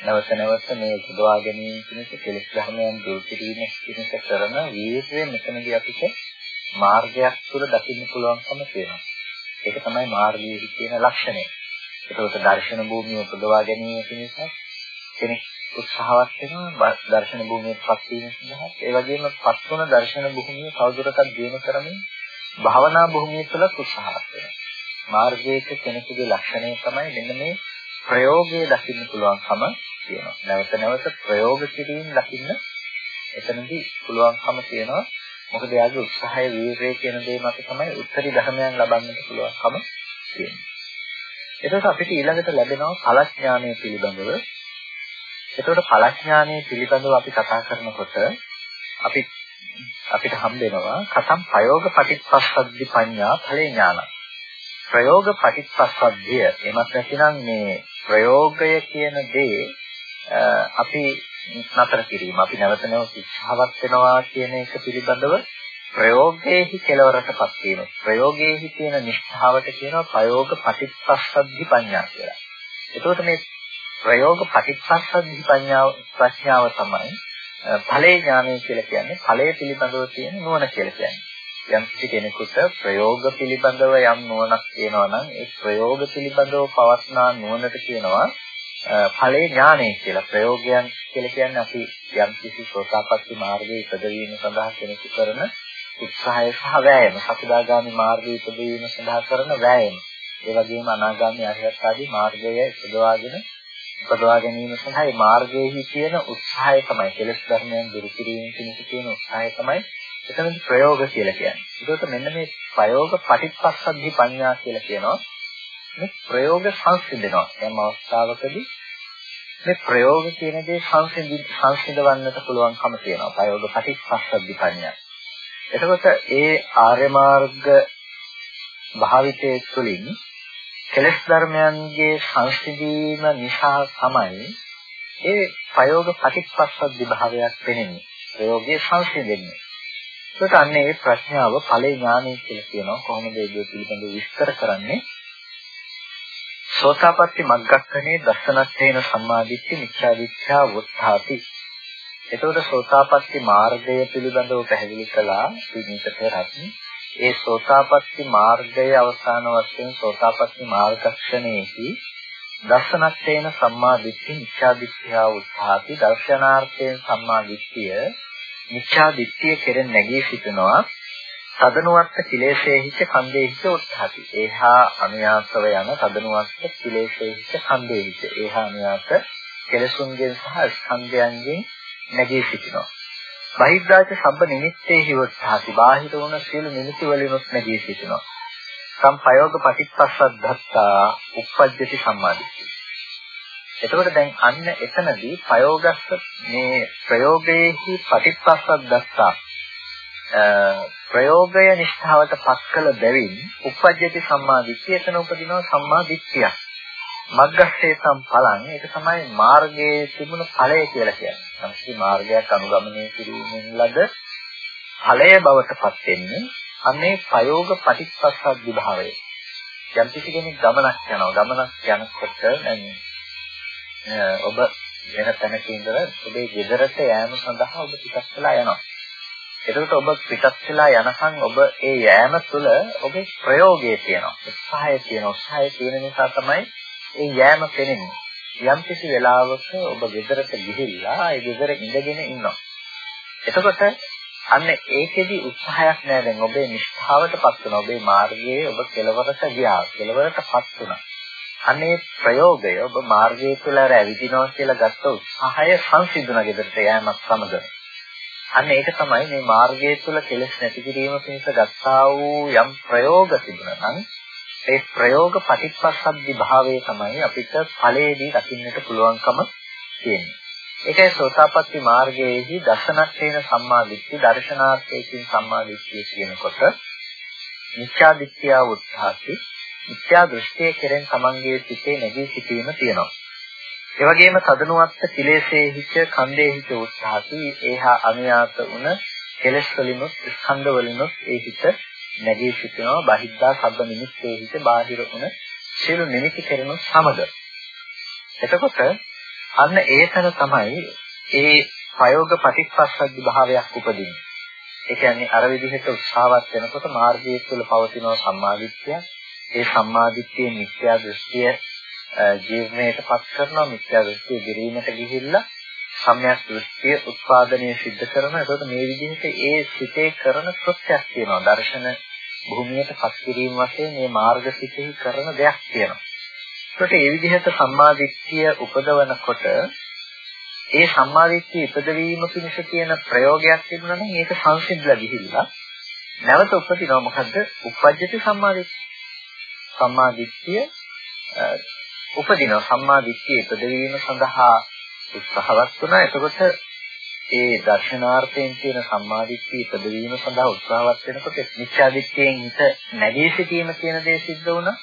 නැවත නැවත මේ උපදවා ගැනීම පිණිස කෙලෙස් ධර්මයන් දුරු කිරීම පිණිස කරන වීර්යය මෙතනදී අපිට මාර්ගයක් තුළ දකින්න පුළුවන්කම තියෙනවා. ඒක තමයි මාර්ගයේ තියෙන ලක්ෂණය. ඒකත් දර්ශන භූමිය උපදවා ගැනීම පිණිස කෙනෙක් උත්සාහවත් වෙනවා දර්ශන භූමියට පත් වීම සඳහා. ඒ වගේම පත්වන දර්ශන භූමිය කවුරුරටත් දියුණු කරමින් භාවනා භූමිය තුළ උත්සාහවත් වෙනවා. මාර්ගයක කෙනෙකුගේ ලක්ෂණය තමයි මෙන්න මේ ප්‍රයෝගයේ දකින්න පුළුවන්කම තියෙනවා. නැවත නැවත ප්‍රයෝග කිරීම දකින්න එතනදී පුළුවන්කම තියෙනවා. මොකද එයාගේ උත්සාහය වීරය කියන දේ මත තමයි උත්තරී ධර්මයන් ලබන්නට පුළුවන්කම තියෙන්නේ. එතකොට අපිට ඊළඟට ලැබෙනවා කලඥානය පිළිබඳව. එතකොට කලඥානය පිළිබඳව අපි කතා කරනකොට අපි අපිට හම්බ වෙනවා කතම් ප්‍රයෝග පටිච්චසද්දි පඤ්ඤා ඵලේ ඥානං. ප්‍රයෝග පටිච්චසමුප්පාදය එමත් නැතිනම් මේ ප්‍රයෝගය කියන දේ අපි නතර කිරීම අපි නැවත නැවත ඉස්සහවත් වෙනවා කියන එක පිළිබඳව ප්‍රයෝගයේහි කෙලවරටපත් වීම ප්‍රයෝගයේහි තියෙන නිෂ්ඨාවට කියනවා ප්‍රයෝග පටිච්චසමුප්පාදි පඤ්ඤා කියලා. එතකොට මේ ප්‍රයෝග පටිච්චසමුප්පාදි පඤ්ඤාව ප්‍රඥාව තමයි ඵලේ ඥානය කියලා කියන්නේ ඵලයේ පිළිබඳව තියෙන නුවණ කියලා කියන්නේ. යම් කෙනෙකුට ප්‍රයෝග පිළිබඳව යම් නුවණක් තියෙනවා නම් ඒ ප්‍රයෝග පිළිබඳව පවස්නා නුවණට කියනවා ඵලේ ඥානය කියලා. ප්‍රයෝගයන් කියලා කියන්නේ අපි යම් කිසි සෝතාපට්ටි මාර්ගයේ ඉපදවීම සඳහා කෙනෙකු කරන උත්සාහය සහ වෑයම. සකදාගාමි මාර්ගයේ ඉපදවීම සඳහා කරන වෑයම. ඒ වගේම අනාගාමි අරිහත් ආදී මාර්ගය ඉපදවාගෙන උපදවා ගැනීම සඳහා මේ මාර්ගයේ තියෙන උත්සාහය තමයි කෙලෙස් ධර්මයන් දුරු කිරීම පිණිස තියෙන උත්සාහය තමයි එතනදි ප්‍රයෝග කියලා කියන්නේ. ඒකට මෙන්න මේ ප්‍රයෝග පටිච්චසමුප්පාදි පඤ්ඤා කියලා කියනවා. මේ ප්‍රයෝග සංසිඳනවා. යම් අවස්ථාවකදී මේ ප්‍රයෝග කියන දේ සංසිඳි සංසිඳවන්නට පුළුවන්කම තියෙනවා. ප්‍රයෝග පටිච්චසමුප්පාදි පඤ්ඤා. එතකොට ඒ ආර්ය මාර්ග භාවිතයේ තුලින් කෙලෙස් ධර්මයන්ගේ සංසිඳීම නිසා තමයි ඒ ප්‍රයෝග පටිච්චසමුප්පාදි භාවයක් වෙන්නේ. ප්‍රයෝගයේ සංසිඳෙන්නේ. ඒකට අන්නේ මේ ප්‍රඥාව ඵලේ ඥානය කියලා කියනවා කොහොමද ඒක පිළිබඳව විස්තර කරන්නේ සෝතාපට්ටි මග්ගක්ඛනේ දස්සනත්තේන සම්මාදිට්ඨි මිච්ඡාදිට්ඨා වුත්ථාති එතකොට සෝතාපට්ටි මාර්ගය පිළිබඳව පැහැදිලි කළා පිටින්ට පෙරත් ඒ සෝතාපට්ටි මාර්ගයේ අවසාන වශයෙන් සෝතාපට්ටි මාර්ගක්ෂණයේදී දස්සනත්තේන සම්මාදිට්ඨි මිච්ඡාදිට්ඨා වුත්ථාති දර්ශනාර්ථයෙන් සම්මාදිට්ඨිය මිච්ඡා දිට්ඨිය කෙරෙන් නැගී සිටිනවා තදනුවත්ත කිලේශේහිච්ච කන්දේහිච්ච උත්හාති. ඒහා අනුයාසව යන තදනුවත්ත කිලේශේහිච්ච කන්දේහිච්ච. ඒහා අනුයාස කෙලසුන්ගෙන් සහ ස්කන්ධයන්ගෙන් නැගී සිටිනවා. බහිද්ධාච සබ්බ නිමිත්තේහි උත්හාති. බාහිර වුණ සියලු නිමිති වලිනුත් නැගී සිටිනවා. සම්පයෝග පටිච්චසද්දත්තා උප්පජ්ජති සම්මාදිට්ඨිය. එතකොට දැන් අන්න එතනදී ප්‍රයෝගස්ස මේ ප්‍රයෝගයේහි ප්‍රතිපස්සක් දැක්කා. ප්‍රයෝගය නිෂ්ඨාවට පත් කළ බැවින් උපජ්ජති සම්මා දිට්ඨිය එතන උපදිනවා සම්මා දිට්ඨිය. මග්ගස්සේ සම්පලං ඒක තමයි මාර්ගයේ තිබුණු ඵලය කියලා කියන්නේ. සම්පූර්ණ මාර්ගයක් අනුගමනය කිරීමෙන් ලද ඵලය බවට පත් වෙන්නේ අනේ ප්‍රයෝග පටිච්චසමුප්පාද විභාවය. යම් කිසි කෙනෙක් ගමනක් යනවා ගමනක් යනකොට ඔබ වෙන තැනක ඉඳලා ඔබේ ගෙදරට යෑම සඳහා ඔබ පිටත් වෙලා යනවා. එතකොට ඔබ පිටත් වෙලා යනකම් ඔබ ඒ යෑම තුළ ඔබේ ප්‍රයෝගය තියෙනවා. උත්සාහය තියෙනවා. උත්සාහය තියෙන නිසා තමයි ඒ යෑම පෙනෙන්නේ. යම් කිසි වෙලාවක ඔබ ගෙදරට ගිහිල්ලා ඒ ගෙදර ඉඳගෙන ඉන්නවා. එතකොට අන්න ඒකෙදි උත්සාහයක් නෑ දැන් ඔබේ නිෂ්ඨාවටපත් වෙන ඔබේ මාර්ගයේ ඔබ කෙලවරට ගියා. කෙලවරටපත් වුණා. අනේ ප්‍රයෝගය ඔබ මාර්ගය තුළ රැවිදිනවා කියලා ගත්ත උත්සාහය සංසිඳුණ ගෙදරට යෑමක් සමග. අන්න ඒක තමයි මේ මාර්ගය තුළ කෙලෙස් නැති කිරීම පිණිස ගත්තා වූ යම් ප්‍රයෝග තිබුණා නම් ඒ ප්‍රයෝග ප්‍රතිපස්සද්දි භාවයේ තමයි අපිට ඵලයේදී දකින්නට පුළුවන්කම තියෙන්නේ. ඒකයි සෝතාපට්ටි මාර්ගයේහි දසනක්ේන සම්මාදිට්ඨි දර්ශනාර්ථයෙන් සම්මාදිට්ඨිය කියනකොට මිච්ඡා දිට්ඨිය උත්හාසි මිත්‍යා දෘෂ්ටිය කෙරෙන් තමන්ගේ සිතේ නැගී සිටීම තියෙනවා. ඒ වගේම සදනුවත්ත කිලේශේ හිච කන්දේ හිච උත්සාහති ඒහා අනුයාත උන කෙලස් වලිනුත් ස්කන්ධ වලිනුත් ඒ හිත නැගී සිටිනවා බහිද්දා සබ්බ නිමිත්තේ හිත බාහිර උන සියලු නිමිති කෙරෙනු සමග. එතකොට අන්න ඒතන තමයි ඒ ප්‍රයෝග ප්‍රතිපස්සද්දි භාවයක් උපදින්නේ. ඒ කියන්නේ අර විදිහට උත්සාහවත් වෙනකොට මාර්ගයේ තුල පවතින සම්මාදිට්ඨිය ඒ සම්මාදිට්ඨිය මිත්‍යා දෘෂ්ටිය ජීවණයටපත් කරනවා මිත්‍යා දෘෂ්ටිය දිරීමට ගිහිල්ලා සම්‍යක් දෘෂ්ටිය උත්පාදනය සිද්ධ කරනවා. ඒකට මේ විදිහට ඒ සිතේ කරන කෘත්‍යයක් තියෙනවා. දර්ශන භූමියටපත් කිරීම වශයෙන් මේ මාර්ග සිතෙහි කරන දෙයක් තියෙනවා. ඒකට ඒ විදිහට සම්මාදිට්ඨිය උපදවනකොට ඒ සම්මාදිට්ඨිය ඉපදවීම පිණිස තියෙන ප්‍රයෝගයක් තිබුණා නම් ඒක සංසිඳලා ගිහිල්ලා නැවත උපදිනවා මොකද්ද? උපජ්ජති සම්මාදිට්ඨිය. සම්මා දිට්ඨිය උපදිනවා සම්මා දිට්ඨිය ඉපදවීම සඳහා උත්සාහවත් වුණා. එතකොට ඒ දර්ශනාර්ථයෙන් කියන සම්මා දිට්ඨිය ඉපදවීම සඳහා උත්සාහවත් වෙනකොට මිච්ඡා දිට්ඨියෙන් හිත නැගී සිටීම කියන දේ සිද්ධ වුණා.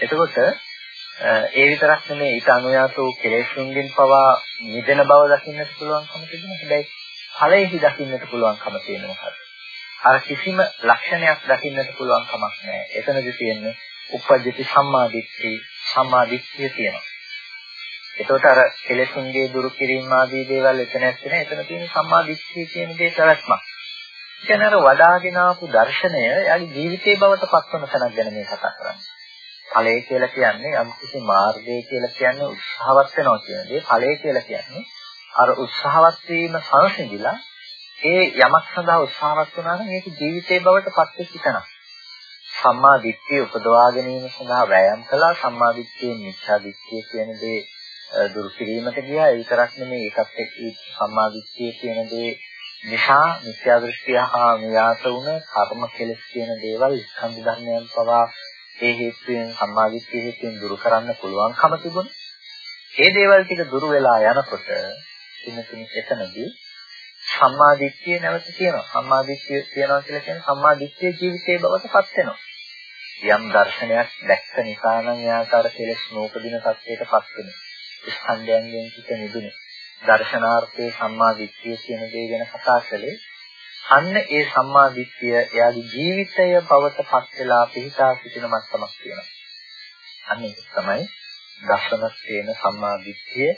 එතකොට ඒ විතරක් නෙමෙයි ඊට අනුයාත වූ කෙලෙසුන්ගෙන් පවා නිදෙන බව දකින්නට පුළුවන්කම තිබුණා. හැබැයි ඵලයේහි දකින්නට පුළුවන්කම තියෙන මොකක්ද? අර කිසිම ලක්ෂණයක් දකින්නට පුළුවන් කමක් නැහැ. එතනදි තියෙන්නේ උපජ්ජති සම්මාදිට්ඨි සම්මාදිට්ඨිය තියෙනවා. එතකොට අර කෙලෙසුන්ගේ දුරු කිරීම ආදී දේවල් එතන නැත්නම් එතන තියෙන සම්මාදිට්ඨිය කියන දේ පැවැත්මක්. කියන්නේ අර වඩාගෙන ආපු දර්ශනය යාගේ ජීවිතේ බවට පත්වන තැනක් ගැන මේ කතා කරන්නේ. ඵලය කියලා කියන්නේ යම් කිසි මාර්ගය කියලා කියන්නේ උත්සාහවත් වෙනවා කියන දේ. ඵලය කියලා කියන්නේ අර උත්සාහවත් වීම සංසිඳිලා ඒ යමක් සඳහා උත්සාහවත් වුණා නම් ඒක ජීවිතේ බවට පත් වෙච්ච තැනක්. සම්මා දිට්ඨිය උපදවා ගැනීම සඳහා වෑයම් කළා සම්මා දිට්ඨියෙන් මිච්ඡා දිට්ඨිය කියන දේ දුරු කිරීමට ගියා ඒ විතරක් නෙමෙයි ඒකත් එක්ක සම්මා දිට්ඨිය කියන දේ නිසා මිත්‍යා දෘෂ්ටිය හා මියාත වුණ කර්ම කෙලස් කියන දේවල් ස්කන්ධ ධර්මයන් පවා ඒ හේතුයෙන් සම්මා දිට්ඨිය හේතුයෙන් දුරු කරන්න පුළුවන්කම තිබුණා. ඒ දේවල් ටික දුරු වෙලා යනකොට ඉන්නතුනි එතනදී සම්මා දිට්ඨිය නැවත තියෙනවා. සම්මා දිට්ඨිය තියනවා කියලා කියන්නේ සම්මා දිට්ඨිය ජීවිතයේ බවට පත් වෙනවා. යම් දර්ශනයක් දැක්ක නිසා නම් එයාට අර කෙලෙස් නූපදින සත්‍යයටපත් වෙනවා. ස්කන්ධයන්ගෙන් පිට නිදුනේ. දර්ශනාර්ථයේ සම්මා දිට්ඨිය කියන දේ ගැන කතා කළේ අන්න ඒ සම්මා දිට්ඨිය එයාගේ ජීවිතය බවට පත් වෙලා පිහිටා සිටින මට්ටමක් තියෙනවා. අන්න ඒක තමයි දර්ශන තේන සම්මා දිට්ඨිය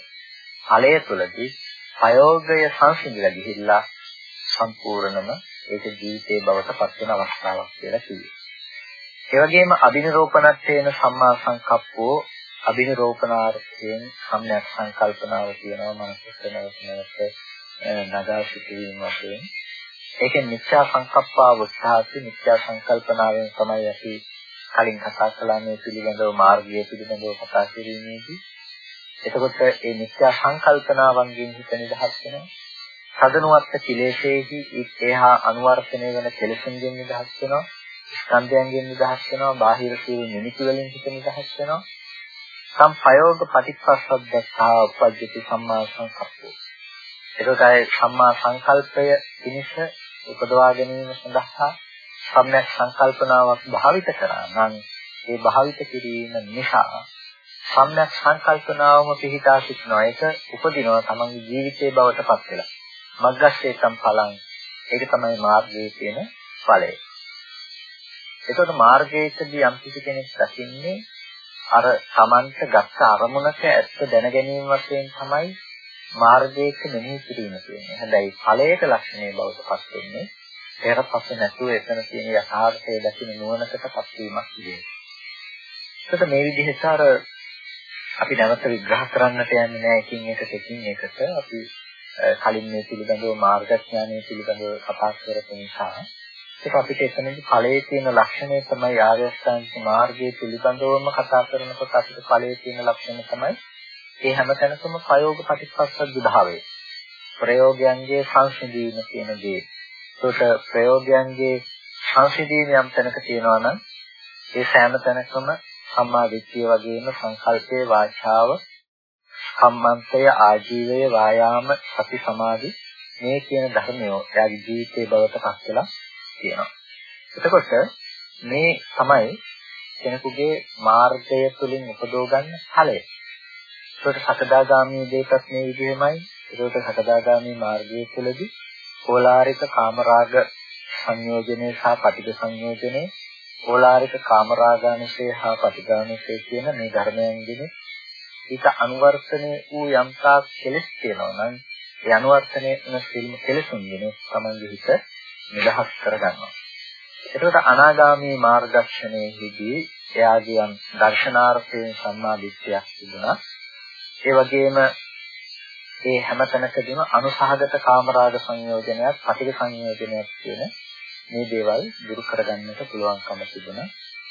ඵලය තුළදී ප්‍රයෝගය සංසිඳලා ගිහිල්ලා සම්පූර්ණම ඒක ජීවිතේ බවට පත් වෙන අවස්ථාවක් කියලා කිව්වේ. ඒ වගේම අබිනිරෝපණත්වේන සම්මා සංකප්පෝ අබිනිරෝපණාර්ථයෙන් සම්‍යක් සංකල්පනාව කියනවා මනසට නැවත නැවත නගා සිටීම වශයෙන්. ඒකෙන් මිත්‍යා සංකප්පා වස්හාති මිත්‍යා සංකල්පනාවෙන් තමයි අපි කලින් කතා කළා මේ පිළිබඳව මාර්ගය පිළිබඳව කතා කිරීමේදී. එතකොට මේ මිත්‍යා සංකල්පනාවන්ගෙන් හිත නිදහස් වෙනවා. සදනුවත්ත කිලේශේහි ඒහා අනුවර්තනය වෙන කෙලෙසුන්ගෙන් නිදහස් වෙනවා. ස්කන්ධයන්ගෙන් නිදහස් වෙනවා. බාහිර සියලු නිමිති වලින් හිත නිදහස් වෙනවා. සම්පයෝග පටිච්චසමුප්පාදස්සා උපජ්ජති සම්මා සංකප්පෝ. එතකොට අය සම්මා සංකල්පය පිණිස උපදවා ගැනීම සඳහා සම්‍යක් සංකල්පනාවක් භාවිත කරා නම් ඒ භාවිත කිරීම නිසා සම්‍යක් සංකල්පනාවම පිහිටා සිටිනවා ඒක උපදිනවා තමන්ගේ ජීවිතයේ බවට පත් වෙලා. මග්ගස්සේකම් ඵලං. ඒක තමයි මාර්ගයේ තියෙන ඵලය. එතකොට මාර්ගයේදී යම් කිසි කෙනෙක් දකින්නේ අර තමන්ට ගත්ත අරමුණක ඇත්ත දැන ගැනීම වශයෙන් තමයි මාර්ගයක මෙනෙහි කිරීම කියන්නේ. හැබැයි ඵලයක ලක්ෂණය බවට පත් වෙන්නේ එයට පස්සේ නැතුව එතන තියෙන යථාර්ථය දකින්න නුවණකටපත් වීමක් ඉන්නේ. ඒකට මේ විදිහට අර අපි නැවත විග්‍රහ කරන්නට යන්නේ නැහැ එකින් එකට එකින් එකට අපි කලින් මේ පිළිබඳව මාර්ගඥානය පිළිබඳව කතා කරපු නිසා ඒක අපිට එතනදී ඵලයේ තියෙන ලක්ෂණය තමයි ආර්ය අෂ්ටාංගික මාර්ගයේ පිළිබඳවම කතා කරනකොට අපිට ඵලයේ තියෙන ලක්ෂණය තමයි ඒ හැමතැනකම ප්‍රයෝග ප්‍රතිපස්සද්ද භාවය. ප්‍රයෝගයන්ගේ සංසිඳීම කියන දේ. ඒකට ප්‍රයෝගයන්ගේ සංසිඳීම යම් තැනක තියෙනවා නම් ඒ සෑම තැනකම සම්මා දිට්ඨිය වගේම සංකල්පයේ වාචාව සම්මන්තය ආජීවය වායාම සති සමාධි මේ කියන ධර්මය එයාගේ ජීවිතයේ බවට පත් වෙලා තියෙනවා. එතකොට මේ තමයි කෙනෙකුගේ මාර්ගය තුළින් උපදව ගන්න ඵලය. ඒකට සකදාගාමී දෙයක්ත් මේ විදිහමයි. ඒකට සකදාගාමී මාර්ගය තුළදී ඕලාරික කාමරාග සංයෝජනය සහ පටිඝ සංයෝජනය ඕලාරික කාමරාගානුසය හා පටිඝානුසය කියන මේ ධර්මයන්ගෙන ඊට අනුවර්තනය වූ යම්තා කෙලෙස් තියෙනවා නම් ඒ අනුවර්තනය වෙන සිල්ම කෙලෙසුන්ගෙන තමන්ගේ හිත නිදහස් කරගන්නවා. එතකොට අනාගාමී මාර්ගක්ෂණයෙහිදී එයාගේ යම් දර්ශනාර්ථයෙන් සම්මා දිට්ඨියක් තිබුණා. ඒ වගේම ඒ හැම තැනකදීම අනුසහගත කාමරාග සංයෝජනයක්, පටිඝ සංයෝජනයක් කියන මේ දේවල් දුරු කරගන්නට පුළුවන්කම තිබුණා.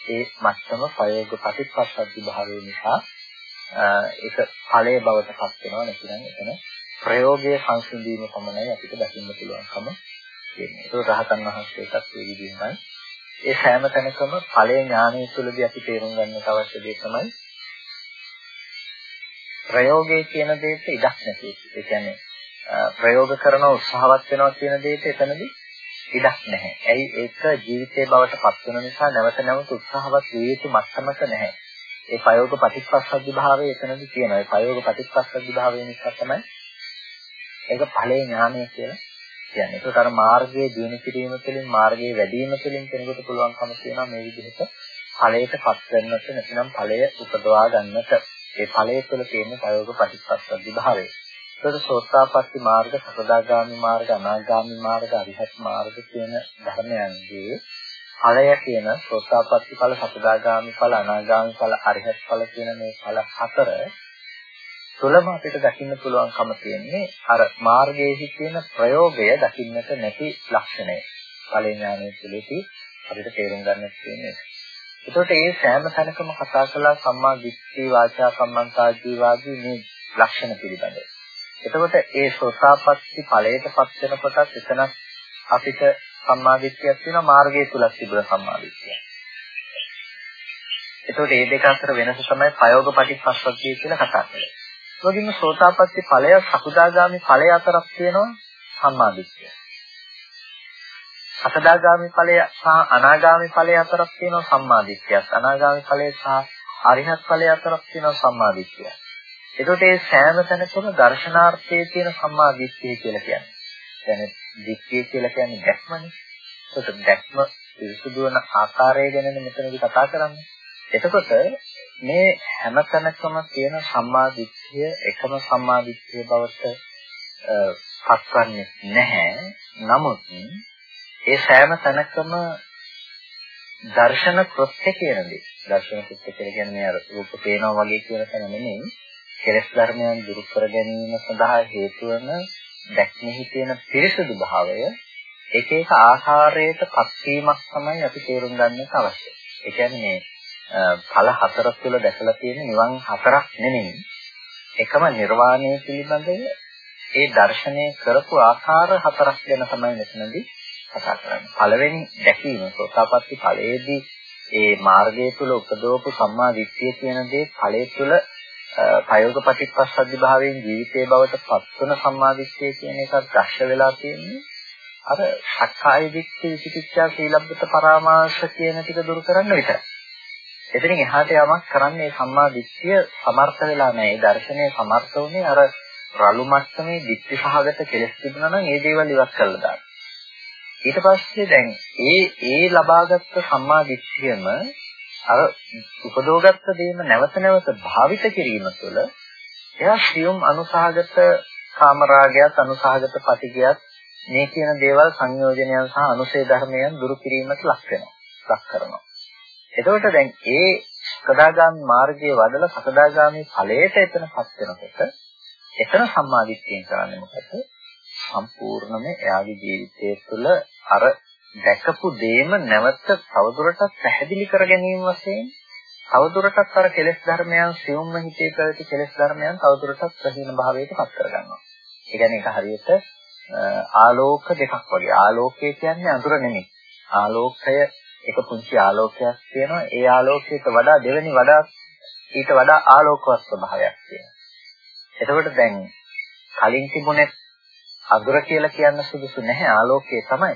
ඒ මත්තම ප්‍රයෝග ප්‍රතිපස්සද්ධි භාවය නිසා ඒක ඵලයේ බවට පත් වෙනවා නැතිනම් එතන ප්‍රයෝගයේ සංසිඳීම පමණයි අපිට දකින්න පුළුවන්කම තියෙන්නේ. ඒක රහතන් වහන්සේටත් ඒ විදිහමයි. ඒ සෑම තැනකම ඵලයේ ඥානය තුළදී අපි තේරුම් ගන්නට අවශ්‍ය දේ තමයි ප්‍රයෝගයේ කියන දෙයට ඉඩක් නැති. ඒ කියන්නේ ප්‍රයෝග කරන උත්සාහවත් වෙනවා කියන දෙයට එතනදී ඉඩක් නැහැ. ඇයි ඒක ජීවිතයේ බවට පත් වෙන නිසා නැවත නැවත උත්සාහවත් විය යුතු මට්ටමක නැහැ. ඒ ප්‍රයෝග ප්‍රතිපස්සද්ධි භාවය එතනදී තියෙනවා. ඒ ප්‍රයෝග ප්‍රතිපස්සද්ධි භාවය නිසා තමයි ඒක ඵලයේ ඥානය කියලා කියන්නේ. ඒක අර මාර්ගයේ දිනු කිරීම තුළින් මාර්ගයේ වැඩි වීම තුළින් කෙනෙකුට පුළුවන්කම තියෙනවා මේ විදිහට ඵලයටපත් වෙන්නට නැත්නම් ඵලය උපදවා ගන්නට. ඒ ඵලයේ තුළ තියෙන ප්‍රයෝග ප්‍රතිපස්සද්ධි භාවය. ඒකට සෝත්‍රාපට්ටි මාර්ග, සකදාගාමි මාර්ග, අනාගාමි මාර්ග, අරිහත් මාර්ග කියන ධර්මයන්ගේ ඵලය කියන සෝත්‍රාපට්ටි ඵල, සකදාගාමි ඵල, අනාගාමි ඵල, අරිහත් ඵල කියන මේ ඵල හතර තුලම අපිට දකින්න පුළුවන්කම තියෙන්නේ අර මාර්ගයේ තියෙන ප්‍රයෝගය දකින්නට නැති ලක්ෂණය. ඵල ඥානයේ තුලදී අපිට තේරුම් ගන්න තියෙන්නේ. ඒකට ඒ සෑම තැනකම කතා කළා සම්මා දිට්ඨි වාචා කම්මන්තාදී වාදී මේ ලක්ෂණ පිළිබඳව. එතකොට ඒ සෝතාපට්ටි ඵලයටපත් වෙනකොටත් එතන අපිට සම්මා දිට්ඨියක් තියෙනවා මාර්ගයේ තුලක් තිබුණ සම්මා දිට්ඨිය. එතකොට මේ දෙක අතර වෙනස තමයි ප්‍රයෝග ප්‍රතිපස්සද්ධිය කියලා කතා කරන්නේ. වගේම සෝතාපට්ටි ඵලය සකුදාගාමි ඵලය අතරක් තියෙනවා සම්මාදිට්ඨිය. සකදාගාමි ඵලය සහ අනාගාමි ඵලය අතරක් තියෙනවා සම්මාදිට්ඨිය. අනාගාමි ඵලය සහ අරිහත් ඵලය අතරක් තියෙනවා සම්මාදිට්ඨිය. එතකොට මේ සෑම තැනකම දර්ශනාර්ථයේ තියෙන සම්මාදිට්ඨිය කියලා කියන්නේ. කියන්නේ දිට්ඨිය කියලා කියන්නේ දැක්මනේ. ඒකට දැක්ම පිරිසුදු වන ආකාරය ගැන මෙතනදී කතා කරන්නේ. එතකොට මේ හැම තැනකම තියෙන සම්මාදිට්ඨිය එකම සම්මාදිට්ඨිය බවට පත්වන්නේ නැහැ. නමුත් ඒ සෑම තැනකම දර්ශන කෘත්‍ය කියන දේ. දර්ශන කෘත්‍ය කියලා කියන්නේ මේ අර රූප පේනවා වගේ කියන තැන නෙමෙයි. කෙලෙස් ධර්මයන් දුරු කර ගැනීම සඳහා හේතු වන දැක්මෙහි තියෙන පිරිසුදු භාවය එක එක ආකාරයට පත්වීමක් තමයි අපි තේරුම් ගන්නට අවශ්‍යයි. ඒ කියන්නේ ඵල හතරක් තුළ දැකලා තියෙන නිවන් හතරක් නෙමෙයි. එකම නිර්වාණය පිළිබඳව ඒ දර්ශනය කරපු ආකාර හතරක් ගැන තමයි මෙතනදී කතා කරන්නේ. පළවෙනි දැකීම සෝතාපට්ටි ඵලයේදී ඒ මාර්ගය තුළ උපදවපු සම්මා දිට්ඨිය කියන දේ ඵලයේ තුළ ප්‍රයෝග ප්‍රතිපස්සද්ධි භාවයෙන් ජීවිතයේ බවට පත්වන සම්මා දිට්ඨිය කියන එකත් දැක්ෂ වෙලා තියෙන්නේ. අර සක්කාය දිට්ඨි විචිකිච්ඡා සීලබ්බත පරාමාස කියන ටික දුරු කරන්න විතරයි. එතනින් එහාට යමක් කරන්නේ සම්මා දිට්ඨිය සමර්ථ වෙලා නැහැ. ඒ දර්ශනය සමර්ථ වුණේ අර රළු මට්ටමේ දිට්ඨි සහගත කෙලෙස් තිබුණා නම් ඒ දේවල් ඉවත් කරලා දාන්න. ඊට පස්සේ දැන් ඒ ඒ ලබාගත් සම්මා දිට්ඨියම අර උපදෝගත්ත දේම නැවත නැවත භාවිත කිරීම තුළ එයා සියුම් අනුසහගත කාමරාගයත් අනුසහගත පටිගයත් මේ කියන දේවල් සංයෝජනයන් සහ අනුසේ ධර්මයන් දුරු කිරීමට ලක් වෙනවා. ලක් කරනවා. එතකොට දැන් ඒ සකදාගාමි මාර්ගයේ වඩලා සකදාගාමි ඵලයට එතනපත් වෙනකොට එතන සම්මාදිට්ඨියෙන් කරන්නේ මොකද? සම්පූර්ණම එයාගේ ජීවිතය තුළ අර දැකපු දේම නැවත තවදුරටත් පැහැදිලි කර ගැනීම වශයෙන් තවදුරටත් අර කෙලෙස් ධර්මයන් සියුම්ම හිතේ පැවති කෙලෙස් ධර්මයන් තවදුරටත් ප්‍රහීන භාවයට පත් කර ගන්නවා. ඒ කියන්නේ ඒක හරියට ආලෝක දෙකක් වගේ. ආලෝකය කියන්නේ අඳුර නෙමෙයි. ආලෝකය එක පුංචි ආලෝකයක් තියෙනවා. ඒ ආලෝකයට වඩා දෙවෙනි වඩා ඊට වඩා ආලෝකවත් ස්වභාවයක් තියෙනවා. එතකොට දැන් කලින් තිබුණේ අඳුර කියලා කියන්න සුදුසු නැහැ ආලෝකය තමයි.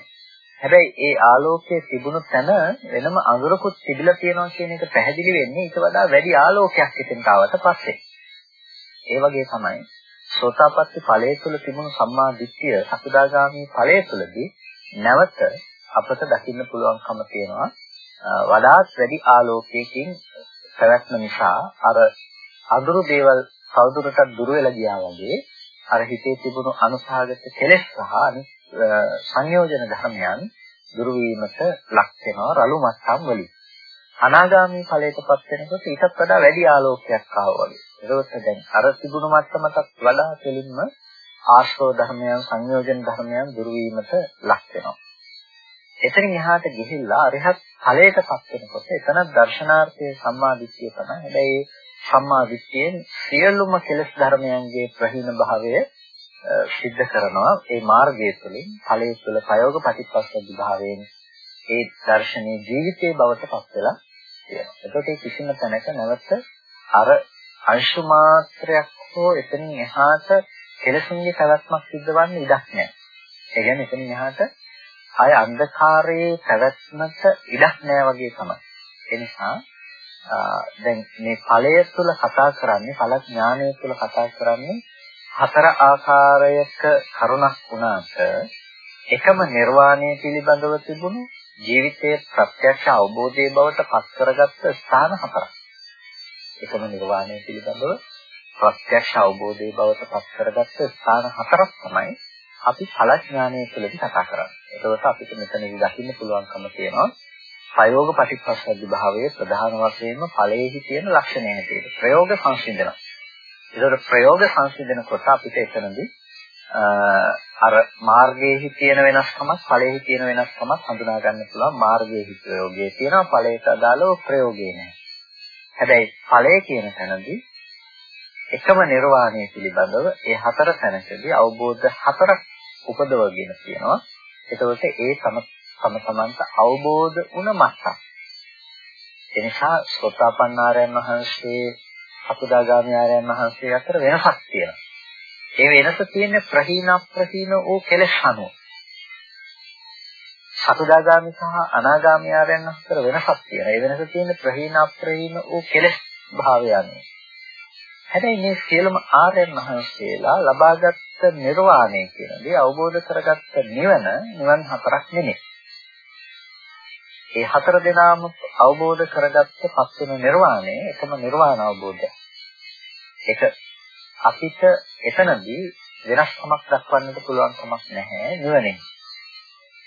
හැබැයි ඒ ආලෝකයේ තිබුණු තැන වෙනම අඳුරකුත් තිබිලා තියෙනවා කියන එක පැහැදිලි වෙන්නේ ඊට වඩා වැඩි ආලෝකයක් එතෙන්ට ආවට පස්සේ. ඒ වගේ තමයි සෝතාපට්ටි ඵලයේ තුල තිබුණු සම්මා දිට්ඨිය සකදාගාමි ඵලයේ තුලදී නැවත අපට දකින්න පුළුවන්කම තියෙනවා වඩාත් වැඩි ආලෝකයකින් පැවැත්ම නිසා අර අඳුරු දේවල් කවුරුටත් දුර වෙලා ගියා වගේ අර හිතේ තිබුණු අනුසහගත කෙලෙස් සහ සංයෝජන ධර්මයන් දුරු වීමට ලක් වෙනවා රළු මට්ටම් වලින්. අනාගාමී ඵලයටපත් වෙනකොට ඊටත් වඩා වැඩි ආලෝකයක් ආවා වගේ. ඒකත් දැන් අර තිබුණු මට්ටමටත් වඩා දෙලින්ම ආශ්‍රව ධර්මයන් සංයෝජන ධර්මයන් දුරු වීමට ලක් වෙනවා. එතනින් එහාට ගිහිල්ලා අරහත් ඵලයටපත් වෙනකොට එතන දර්ශනාර්ථයේ සම්මාදිට්ඨිය තමයි. හැබැයි සම්මාදිට්ඨියෙන් සියලුම කෙලෙස් ධර්මයන්ගේ ප්‍රහීන භාවය සිද්ධ කරනවා ඒ මාර්ගය තුළින් ඵලයේ තුළ ප්‍රයෝග ප්‍රතිපස්සද්ධි භාවයෙන් ඒ දර්ශනීය ජීවිතයේ බවට පත් වෙලා තියෙනවා. එතකොට මේ කිසිම තැනක නැවත අර අංශු මාත්‍රයක් හෝ එතනින් එහාට කෙලසුන්ගේ පැවැත්මක් සිද්ධවන්න ඉඩක් නැහැ. ඒ කියන්නේ එතනින් එහාට ආය අන්ධකාරයේ පැවැත්මට ඉඩක් නැහැ වගේ තමයි. ඒ නිසා දැන් මේ ඵලය තුළ කතා කරන්නේ ඵල ඥානය තුළ කතා කරන්නේ හතර ආකාරයක කරුණක් වුණාට එකම නිර්වාණය පිළිබඳව තිබුණු ජීවිතයේ ප්‍රත්‍යක්ෂ අවබෝධයේ බවට පත් කරගත්ත ස්ථාන හතරක්. එකම නිර්වාණය පිළිබඳව ප්‍රත්‍යක්ෂ අවබෝධයේ බවට පත් කරගත්ත ස්ථාන හතරක් තමයි අපි ඵලඥානය තුළදී කතා කරන්නේ. ඒකවට අපිට මෙතනදී දකින්න පුළුවන්කම තියෙනවා. ප්‍රයෝග ප්‍රතිපස්සද්ධි භාවයේ ප්‍රධාන වශයෙන්ම ඵලයේහි තියෙන ලක්ෂණය හැටියට ප්‍රයෝග සංසිඳනවා. ඒකට ප්‍රයෝග සංසිඳනකොට අපිට එතනදී අර මාර්ගයේහි තියෙන වෙනස්කමක් ඵලයේහි තියෙන වෙනස්කමක් හඳුනා ගන්න පුළුවන් මාර්ගයේහි ප්‍රයෝගයේ තියෙනවා ඵලයට අදාළව ප්‍රයෝගේ නැහැ. හැබැයි ඵලය කියන තැනදී එකම නිර්වාණය පිළිබඳව ඒ හතර තැනකදී අවබෝධ හතරක් උපදවගෙන තියෙනවා. එතකොට ඒ තම තම තමන්ට අවබෝධ වුණ මට්ටම්. එනිසා සෝතාපන්නාරයන් වහන්සේ අකුදාගාමී ආරයන් වහන්සේ අතර වෙනසක් තියෙනවා. ඒ වෙනස තියෙන්නේ ප්‍රහීන අප්‍රහීන වූ කෙලෙස් අනුව. සකුදාගාමි සහ අනාගාමි ආරයන් අතර වෙනසක් තියෙනවා. ඒ වෙනස තියෙන්නේ ප්‍රහීන අප්‍රහීන වූ කෙලෙස් භාවය අනුව. හැබැයි මේ සියලුම ආර්යයන් වහන්සේලා ලබාගත් නිර්වාණය කියන දේ අවබෝධ කරගත්ත නිවන නිවන් හතරක් නෙමෙයි. ඒ හතර දෙනාම අවබෝධ කරගත්ත පස්වෙන නිර්වාණය එකම නිර්වාණ අවබෝධය. ඒක අපිට එතනදී වෙනස්කමක් දක්වන්නට පුළුවන් කමක් නැහැ නිවනේ.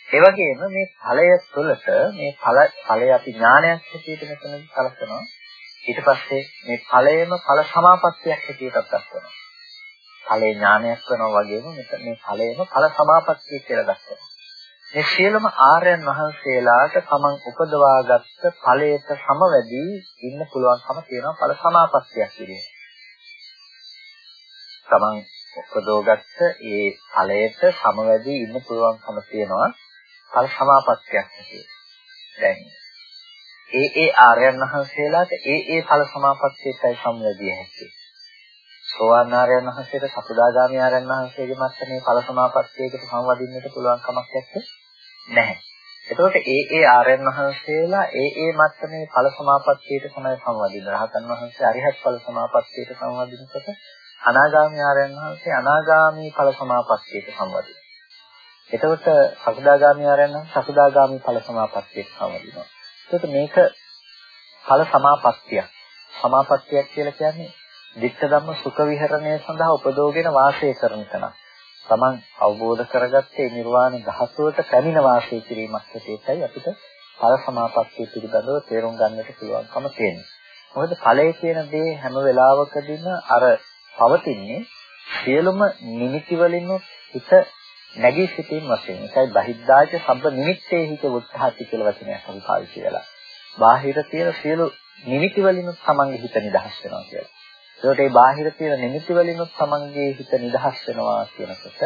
ඒ වගේම මේ ඵලය තුළට මේ ඵල ඵලය අපි ඥානයක් හැටියට මෙතනදී කලකනවා. ඊට පස්සේ මේ ඵලයම ඵල සමාපත්තියක් හැටියට දක්වනවා. ඵලේ ඥානයක් වෙනවා වගේම මෙතන මේ ඵලයම ඵල සමාපත්තිය කියලා දක්වනවා. මේ සියලුම ආර්යයන් වහන්සේලාට තමන් උපදවාගත්ත ඵලයට සමවැදී ඉන්න පුළුවන්කම තියෙනවා ඵල සමාපත්තියක් විදිහට. තමන් උපදවගත්ත ඒ ඵලයට සමවැදී ඉන්න පුළුවන්කම තියෙනවා ඵල සමාපත්තියක් විදිහට. දැන් ඒ ඒ ආර්යයන් වහන්සේලාට ඒ ඒ ඵල සමාපත්තියටයි සම්වැදිය හැකියි. සෝවාන් ආර්යයන් වහන්සේට සතරදාගාමී ආර්යයන් වහන්සේගේ මත්තමේ ඵල සමාපත්තියකට සමවදින්නට පුළුවන් කමක් නැහැ. එතකොට ඒ ඒ ආර්යයන් වහන්සේලා ඒ ඒ මත්තමේ ඵල සමාපත්තියට තමයි සමවදින්න. රහතන් වහන්සේ අරිහත් ඵල සමාපත්තියට සමවදිනකොට අනාගාමී ආර්යයන් වහන්සේ අනාගාමී ඵල සමාපත්තියට සමවදිනවා. එතකොට සකදාගාමී ආර්යයන් වහන්සේ සකදාගාමී ඵල සමාපත්තියට සමවදිනවා. එතකොට මේක ඵල සමාපත්තියක්. සමාපත්තියක් කියලා කියන්නේ ditta ධම්ම සුඛ විහරණය සඳහා උපදෝගෙන වාසය කරන තැන. Taman අවබෝධ කරගත්තේ නිර්වාණ ධාතුවට පැමිණ වාසය කිරීමක් ඇතේයි අපිට ඵල සමාපත්තිය පිළිබඳව තේරුම් ගන්නට පුළුවන්කම තියෙනවා. මොකද ඵලය කියන දේ හැම වෙලාවකදීම අර පවතින්නේ සියලුම නිමිති වලින් හිත නැගී සිටීම වශයෙන්. ඒකයි බහිද්ධාච සම්බ නිමිත්තේ හිත උත්හාති කියලා වචනයක් අපි පාවිච්චි කළා. බාහිර තියෙන සියලු නිමිති වලින් තමන්ගේ හිත නිදහස් වෙනවා කියලා. ඒකට මේ බාහිර තියෙන නිමිති වලිනුත් තමන්ගේ හිත නිදහස් වෙනවා කියනකොට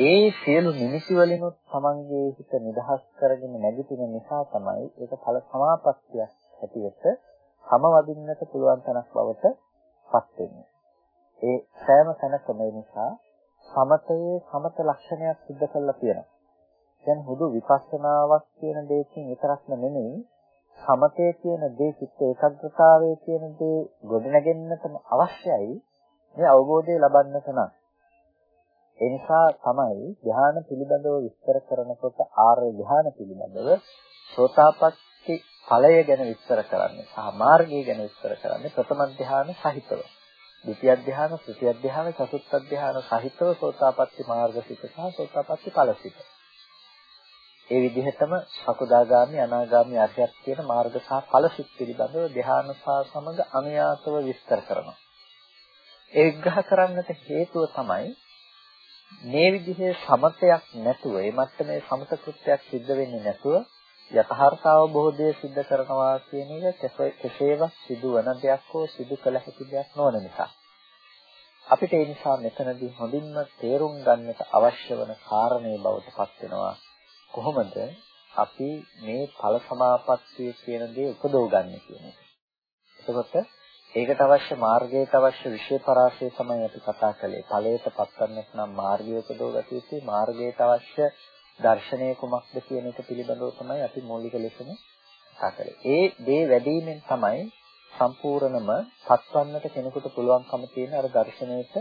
ඒ සියලු නිමිති වලිනුත් තමන්ගේ හිත නිදහස් කරගෙන නැගිටින නිසා තමයි ඒක ඵල සමාපත්තියක් හැටියට සමවදින්නට පුළුවන් තැනක් බවට පත් වෙන්නේ. ඒ සෑම තැනකම නිසා සමතයේ සමත ලක්ෂණයක් සිද්ධ කරලා තියෙනවා. දැන් හුදු විපස්සනාවක් කියන දෙයකින් විතරක්ම නෙමෙයි සමතේ කියන දේ චිත්ත ඒකාග්‍රතාවයේ කියන දේ ගොඩනගෙන්නටම අවශ්‍යයි මේ අවබෝධය ලබන්නට නම්. ඒ නිසා තමයි ධ්‍යාන පිළිබඳව විස්තර කරනකොට ආර්ය ධ්‍යාන පිළිබඳව සෝතාපට්ටි ඵලය ගැන විස්තර කරන්නේ සහ මාර්ගය ගැන විස්තර කරන්නේ ප්‍රථම ධ්‍යාන සහිතව. ද්විතිය ධ්‍යාන, තෘතිය ධ්‍යාන, චතුර්ථ ධ්‍යාන සහිතව සෝතාපට්ටි මාර්ගසිත සහ සෝතාපට්ටි ඵලසිත. ඒ විදිහටම සකුදාගාමි අනාගාමි අරියත් කියන මාර්ග සහ ඵල සිත් පිළිබඳව ධ්‍යාන සමග අනුයාතව විස්තර කරනවා. ඒ විග්‍රහ කරන්නට හේතුව තමයි මේ විදිහේ සමතයක් නැතුව, ඒ මට්ටමේ සමත කෘත්‍යයක් සිද්ධ වෙන්නේ නැතුව යථාර්ථ අවබෝධය සිද්ධ කරනවා කියන එක කෙසේවත් සිදුවන දෙයක් හෝ සිදු කළ හැකි දෙයක් නොවන නිසා. අපිට ඒ නිසා මෙතනදී හොඳින්ම තේරුම් ගන්නට අවශ්‍ය වන කාරණේ බවට පත් වෙනවා කොහොමද අපි මේ ඵල සමාපත්තිය කියන දේ උපදවගන්නේ කියන එක. එතකොට ඒකට අවශ්‍ය මාර්ගයට අවශ්‍ය විශේෂ පරාසය තමයි අපි කතා කළේ. ඵලයට පත්වන්නට නම් මාර්ගය උපදවගත යුතුයි. මාර්ගයට අවශ්‍ය දර්ශනය කුමක්ද කියන එක පිළිබඳව තමයි අපි මූලික ලෙසම කතා කළේ. ඒ දේ වැඩිමෙන් තමයි සම්පූර්ණම පත්වන්නට කෙනෙකුට පුළුවන්කම තියෙන අර දර්ශනයට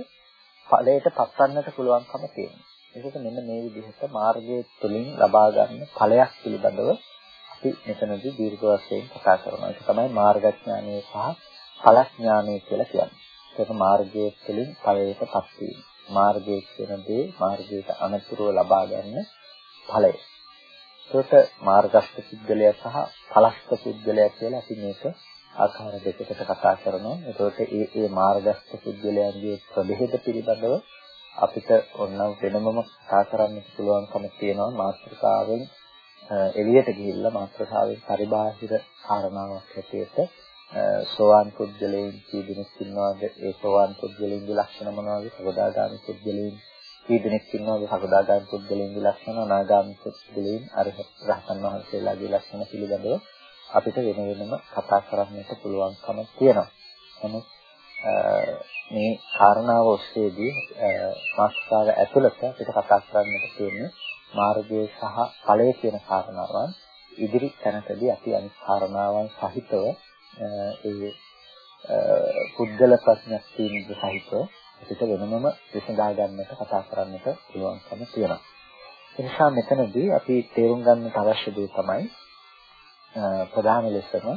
ඵලයට පත්වන්නට පුළුවන්කම තියෙනවා. ඒකට මෙන්න මේ විදිහට මාර්ගයේ තුලින් ලබා ගන්න ඵලයක් පිළිබඳව අපි මෙතනදී දීර්ඝ වශයෙන් කතා කරනවා. ඒක තමයි මාර්ගඥානය සහ ඵලඥානය කියලා කියන්නේ. ඒක මාර්ගයේ තුලින් ඵලයටපත් වීම. මාර්ගයේ කියන දේ මාර්ගයට අනුතුරව ලබා ගන්න ඵලය. ඒකට මාර්ගස්ත පුද්ගලයා සහ ඵලස්ත පුද්ගලයා කියලා අපි මේක ආකාර දෙකකට කතා කරනවා. ඒකට ඒ ඒ මාර්ගස්ත පුද්ගලයන්ගේ ප්‍රභේද පිළිබඳව අපිට ඕනනම් වෙනමම කතා කරන්න පුළුවන්කම තියෙනවා මාත්‍රකාවෙන් එළියට ගිහිල්ලා මාත්‍රකාවෙන් පරිබාහිර කාරණාවක් හැටියට සෝවාන් පුද්ගලයන් කී දෙනෙක් ඉන්නවද ඒ සෝවාන් පුද්ගලයන්ගේ ලක්ෂණ මොනවද සකදාගාමී පුද්ගලයන් කී දෙනෙක් ඉන්නවද සකදාගාමී පුද්ගලයන්ගේ ලක්ෂණ අනාගාමී පුද්ගලයන් අරහත් රහතන් වහන්සේලාගේ ලක්ෂණ පිළිබඳව අපිට වෙන වෙනම කතා කරන්නට පුළුවන්කම තියෙනවා. නමුත් මේ කාරණාව ඔස්සේදී මාස්කාර ඇතුළත අපිට කතා කරන්නට තියෙන්නේ මාර්ගය සහ ඵලය කියන කාරණාවන් ඉදිරි තැනකදී අපි අනිත් කාරණාවන් සහිතව ඒ පුද්ගල ප්‍රශ්නක් තියෙන සහිතව අපිට වෙනමම විසඳා ගන්නට කතා කරන්නට පුළුවන්කම තියෙනවා. ඒ නිසා මෙතනදී අපි තේරුම් ගන්නට අවශ්‍ය දේ තමයි ප්‍රධාන ලෙසම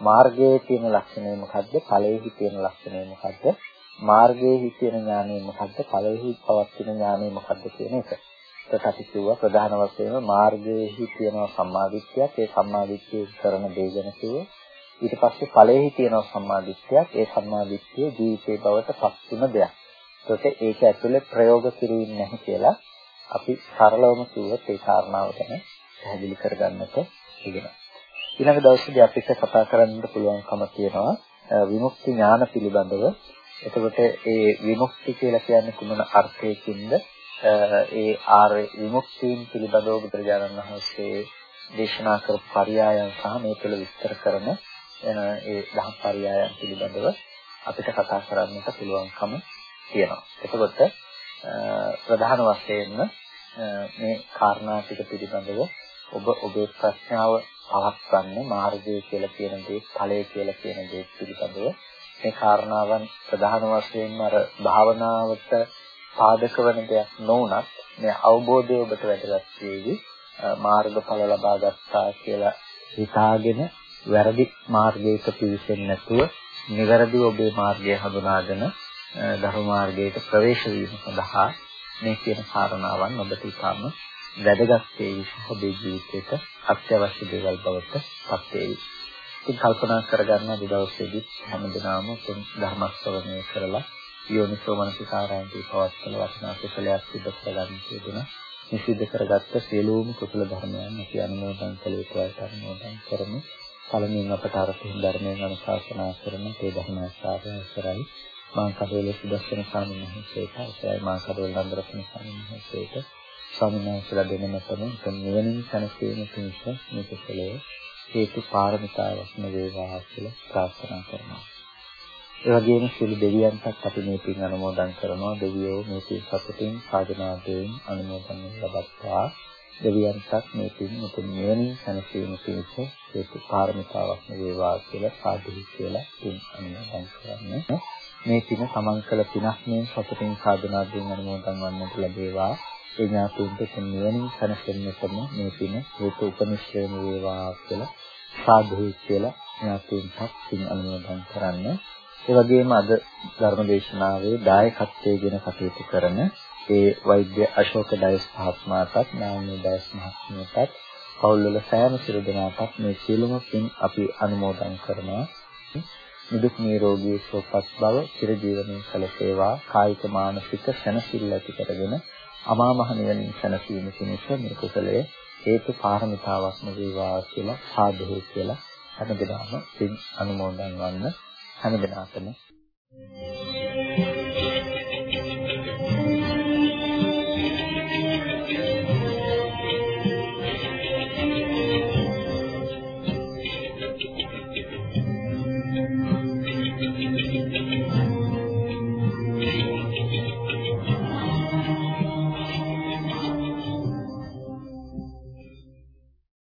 මාර්ගයේ තියෙන ලක්ෂණය මොකද්ද? ඵලයේ තියෙන ලක්ෂණය මොකද්ද? මාර්ගයේ තියෙන ඥානය මොකද්ද? ඵලයේ පවත්ින ඥානය මොකද්ද කියන එක. ඒකට අපි කිව්වා ප්‍රධාන වශයෙන්ම මාර්ගයේ තියෙන සම්මාදිට්ඨියක්, ඒ සම්මාදිට්ඨිය කරන දේජන කිව්වා. ඊට පස්සේ ඵලයේ තියෙන සම්මාදිට්ඨියක්, ඒ සම්මාදිට්ඨිය ජීවිතේ බවට පත්වන දෙයක්. ඒකට ඒක ඇතුලේ ප්‍රයෝග කිරීම නැහැ කියලා අපි සරලවම කිව්වොත් ඒ කාරණාව ගැන පැහැදිලි කරගන්නට ඉගෙනවා. ඊළඟ දවසේදී අපිට කතා කරන්න පුළුවන්කම තියෙනවා විමුක්ති ඥාන පිළිබඳව. එතකොට ඒ විමුක්ති කියලා කියන්නේ කුමන අර්ථයකින්ද? ඒ ආර්ය විමුක්තියන් පිළිබඳව බුදුරජාණන් වහන්සේ දේශනා කරපු පරයයන් සහ මේ තුළ විස්තර කරන ඒ දහම් පරයයන් පිළිබඳව අපිට කතා කරන්නට පුළුවන්කම තියෙනවා. එතකොට ප්‍රධාන වශයෙන්ම මේ කාරණා ටික පිළිබඳව ඔබ ඔබේ ප්‍රශ්නාව පවත්වන්නේ මාර්ගය කියලා කියන දේ, ඵලය කියලා කියන දේ පිළිබඳව මේ කාරණාවන් ප්‍රධාන වශයෙන්ම අර භාවනාවට පාදක වන දෙයක් නොවුනත් මේ අවබෝධය ඔබට වැදගත් වේවි. මාර්ගඵල ලබා ගත්තා කියලා හිතාගෙන වැරදි මාර්ගයක පිවිසෙන්නේ නැතුව නිවැරදිව ඔබේ මාර්ගය හඳුනාගෙන ධර්ම මාර්ගයට ප්‍රවේශ වීම සඳහා මේ කියන කාරණාවන් ඔබට ඉතාම වැදගත් වේවි ඔබේ ජීවිතයට අත්‍යවශ්‍ය දේවල් බවට පත් වේවි. ඉතින් කල්පනා කරගන්න අද දවසේදී හැමදෙනාම තුන් ධර්ම ශ්‍රවණය කරලා යෝනිසෝ මනසිකාරයන්දී පවත්වන වටිනා කුසලයක් සිදු කරගන්න කියදෙන මේ සිදු කරගත්ත සියලුම කුසල ධර්මයන් අපි අනුමෝදන් කළ යුතුයි අනුමෝදන් කරමු. පළමුවෙන් අපට අරහින් ධර්මයෙන් අනුශාසනා කරන තේ ධර්මාචාර්ය කරයි මාංකඩවල සුදස්සන ස්වාමීන් වහන්සේට අවසරයි මාංකඩවල නන්දරත්න ස්වාමීන් වහන්සේට ස්වාමීන් වහන්සේලා දෙනමතම තම නිවනින් සැනසීම පිණිස මේ කුසලයේ හේතු පාරමිතාවක් වේවා කියලා ප්‍රාර්ථනා කරනවා. ඒ වගේම සියලු දෙවියන්ටත් අපි මේ පින් අනුමෝදන් කරනවා. දෙවියෝ මේ පින් සතුටින් සාධනාවෙන් අනුමෝදන් ලබත්තා දෙවියන්ටත් මේ පින් උතුම් නිවනින් සැනසීම පිණිස හේතු පාරමිතාවක් වේවා කියලා සාදු කියලා පින් අනුමෝදන් කරන්නේ. මේ පින තමන් කළ පිනක් මේ සතුටින් සාධනාවෙන් අනුමෝදන් වන්නට ලැබේවා. ඒ ඥාතුන්ට තුන් නිවනින් සැනසෙන්නටම මේ පින හේතු උපනිශ්‍රේම වේවා කියලා සාදු කියලා ඥාතුන්ට පින් අනුමෝදන් කරන්න. ඒ වගේම අද ධර්මදේශනාවේ දායකත්වයේ ගැන කටයුතු කරන ඒ වෛද්‍ය අශෝක ඩයස් මහත්මයාටත් නාමී ඩයස් මහත්මියටත් පවුල්වල සෑම සිරු දෙනාටත් මේ සියලුම පින් අපි අනුමෝදන් කරනවා. නිදුක් නිරෝගී සුවපත් බව චිරජීවනයේ සැලසේවා කායික මානසික සැනසෙල්ල ඇති කරගෙන අමා මහ නිවනින් සැනසීම පිණිස මේ කුසලයේ හේතු පාරමිතාවක්ම වේවා කියලා සාදු කියලා හැමදෙනාම පින් අනුමෝදන් වන්න හැමදෙනාටම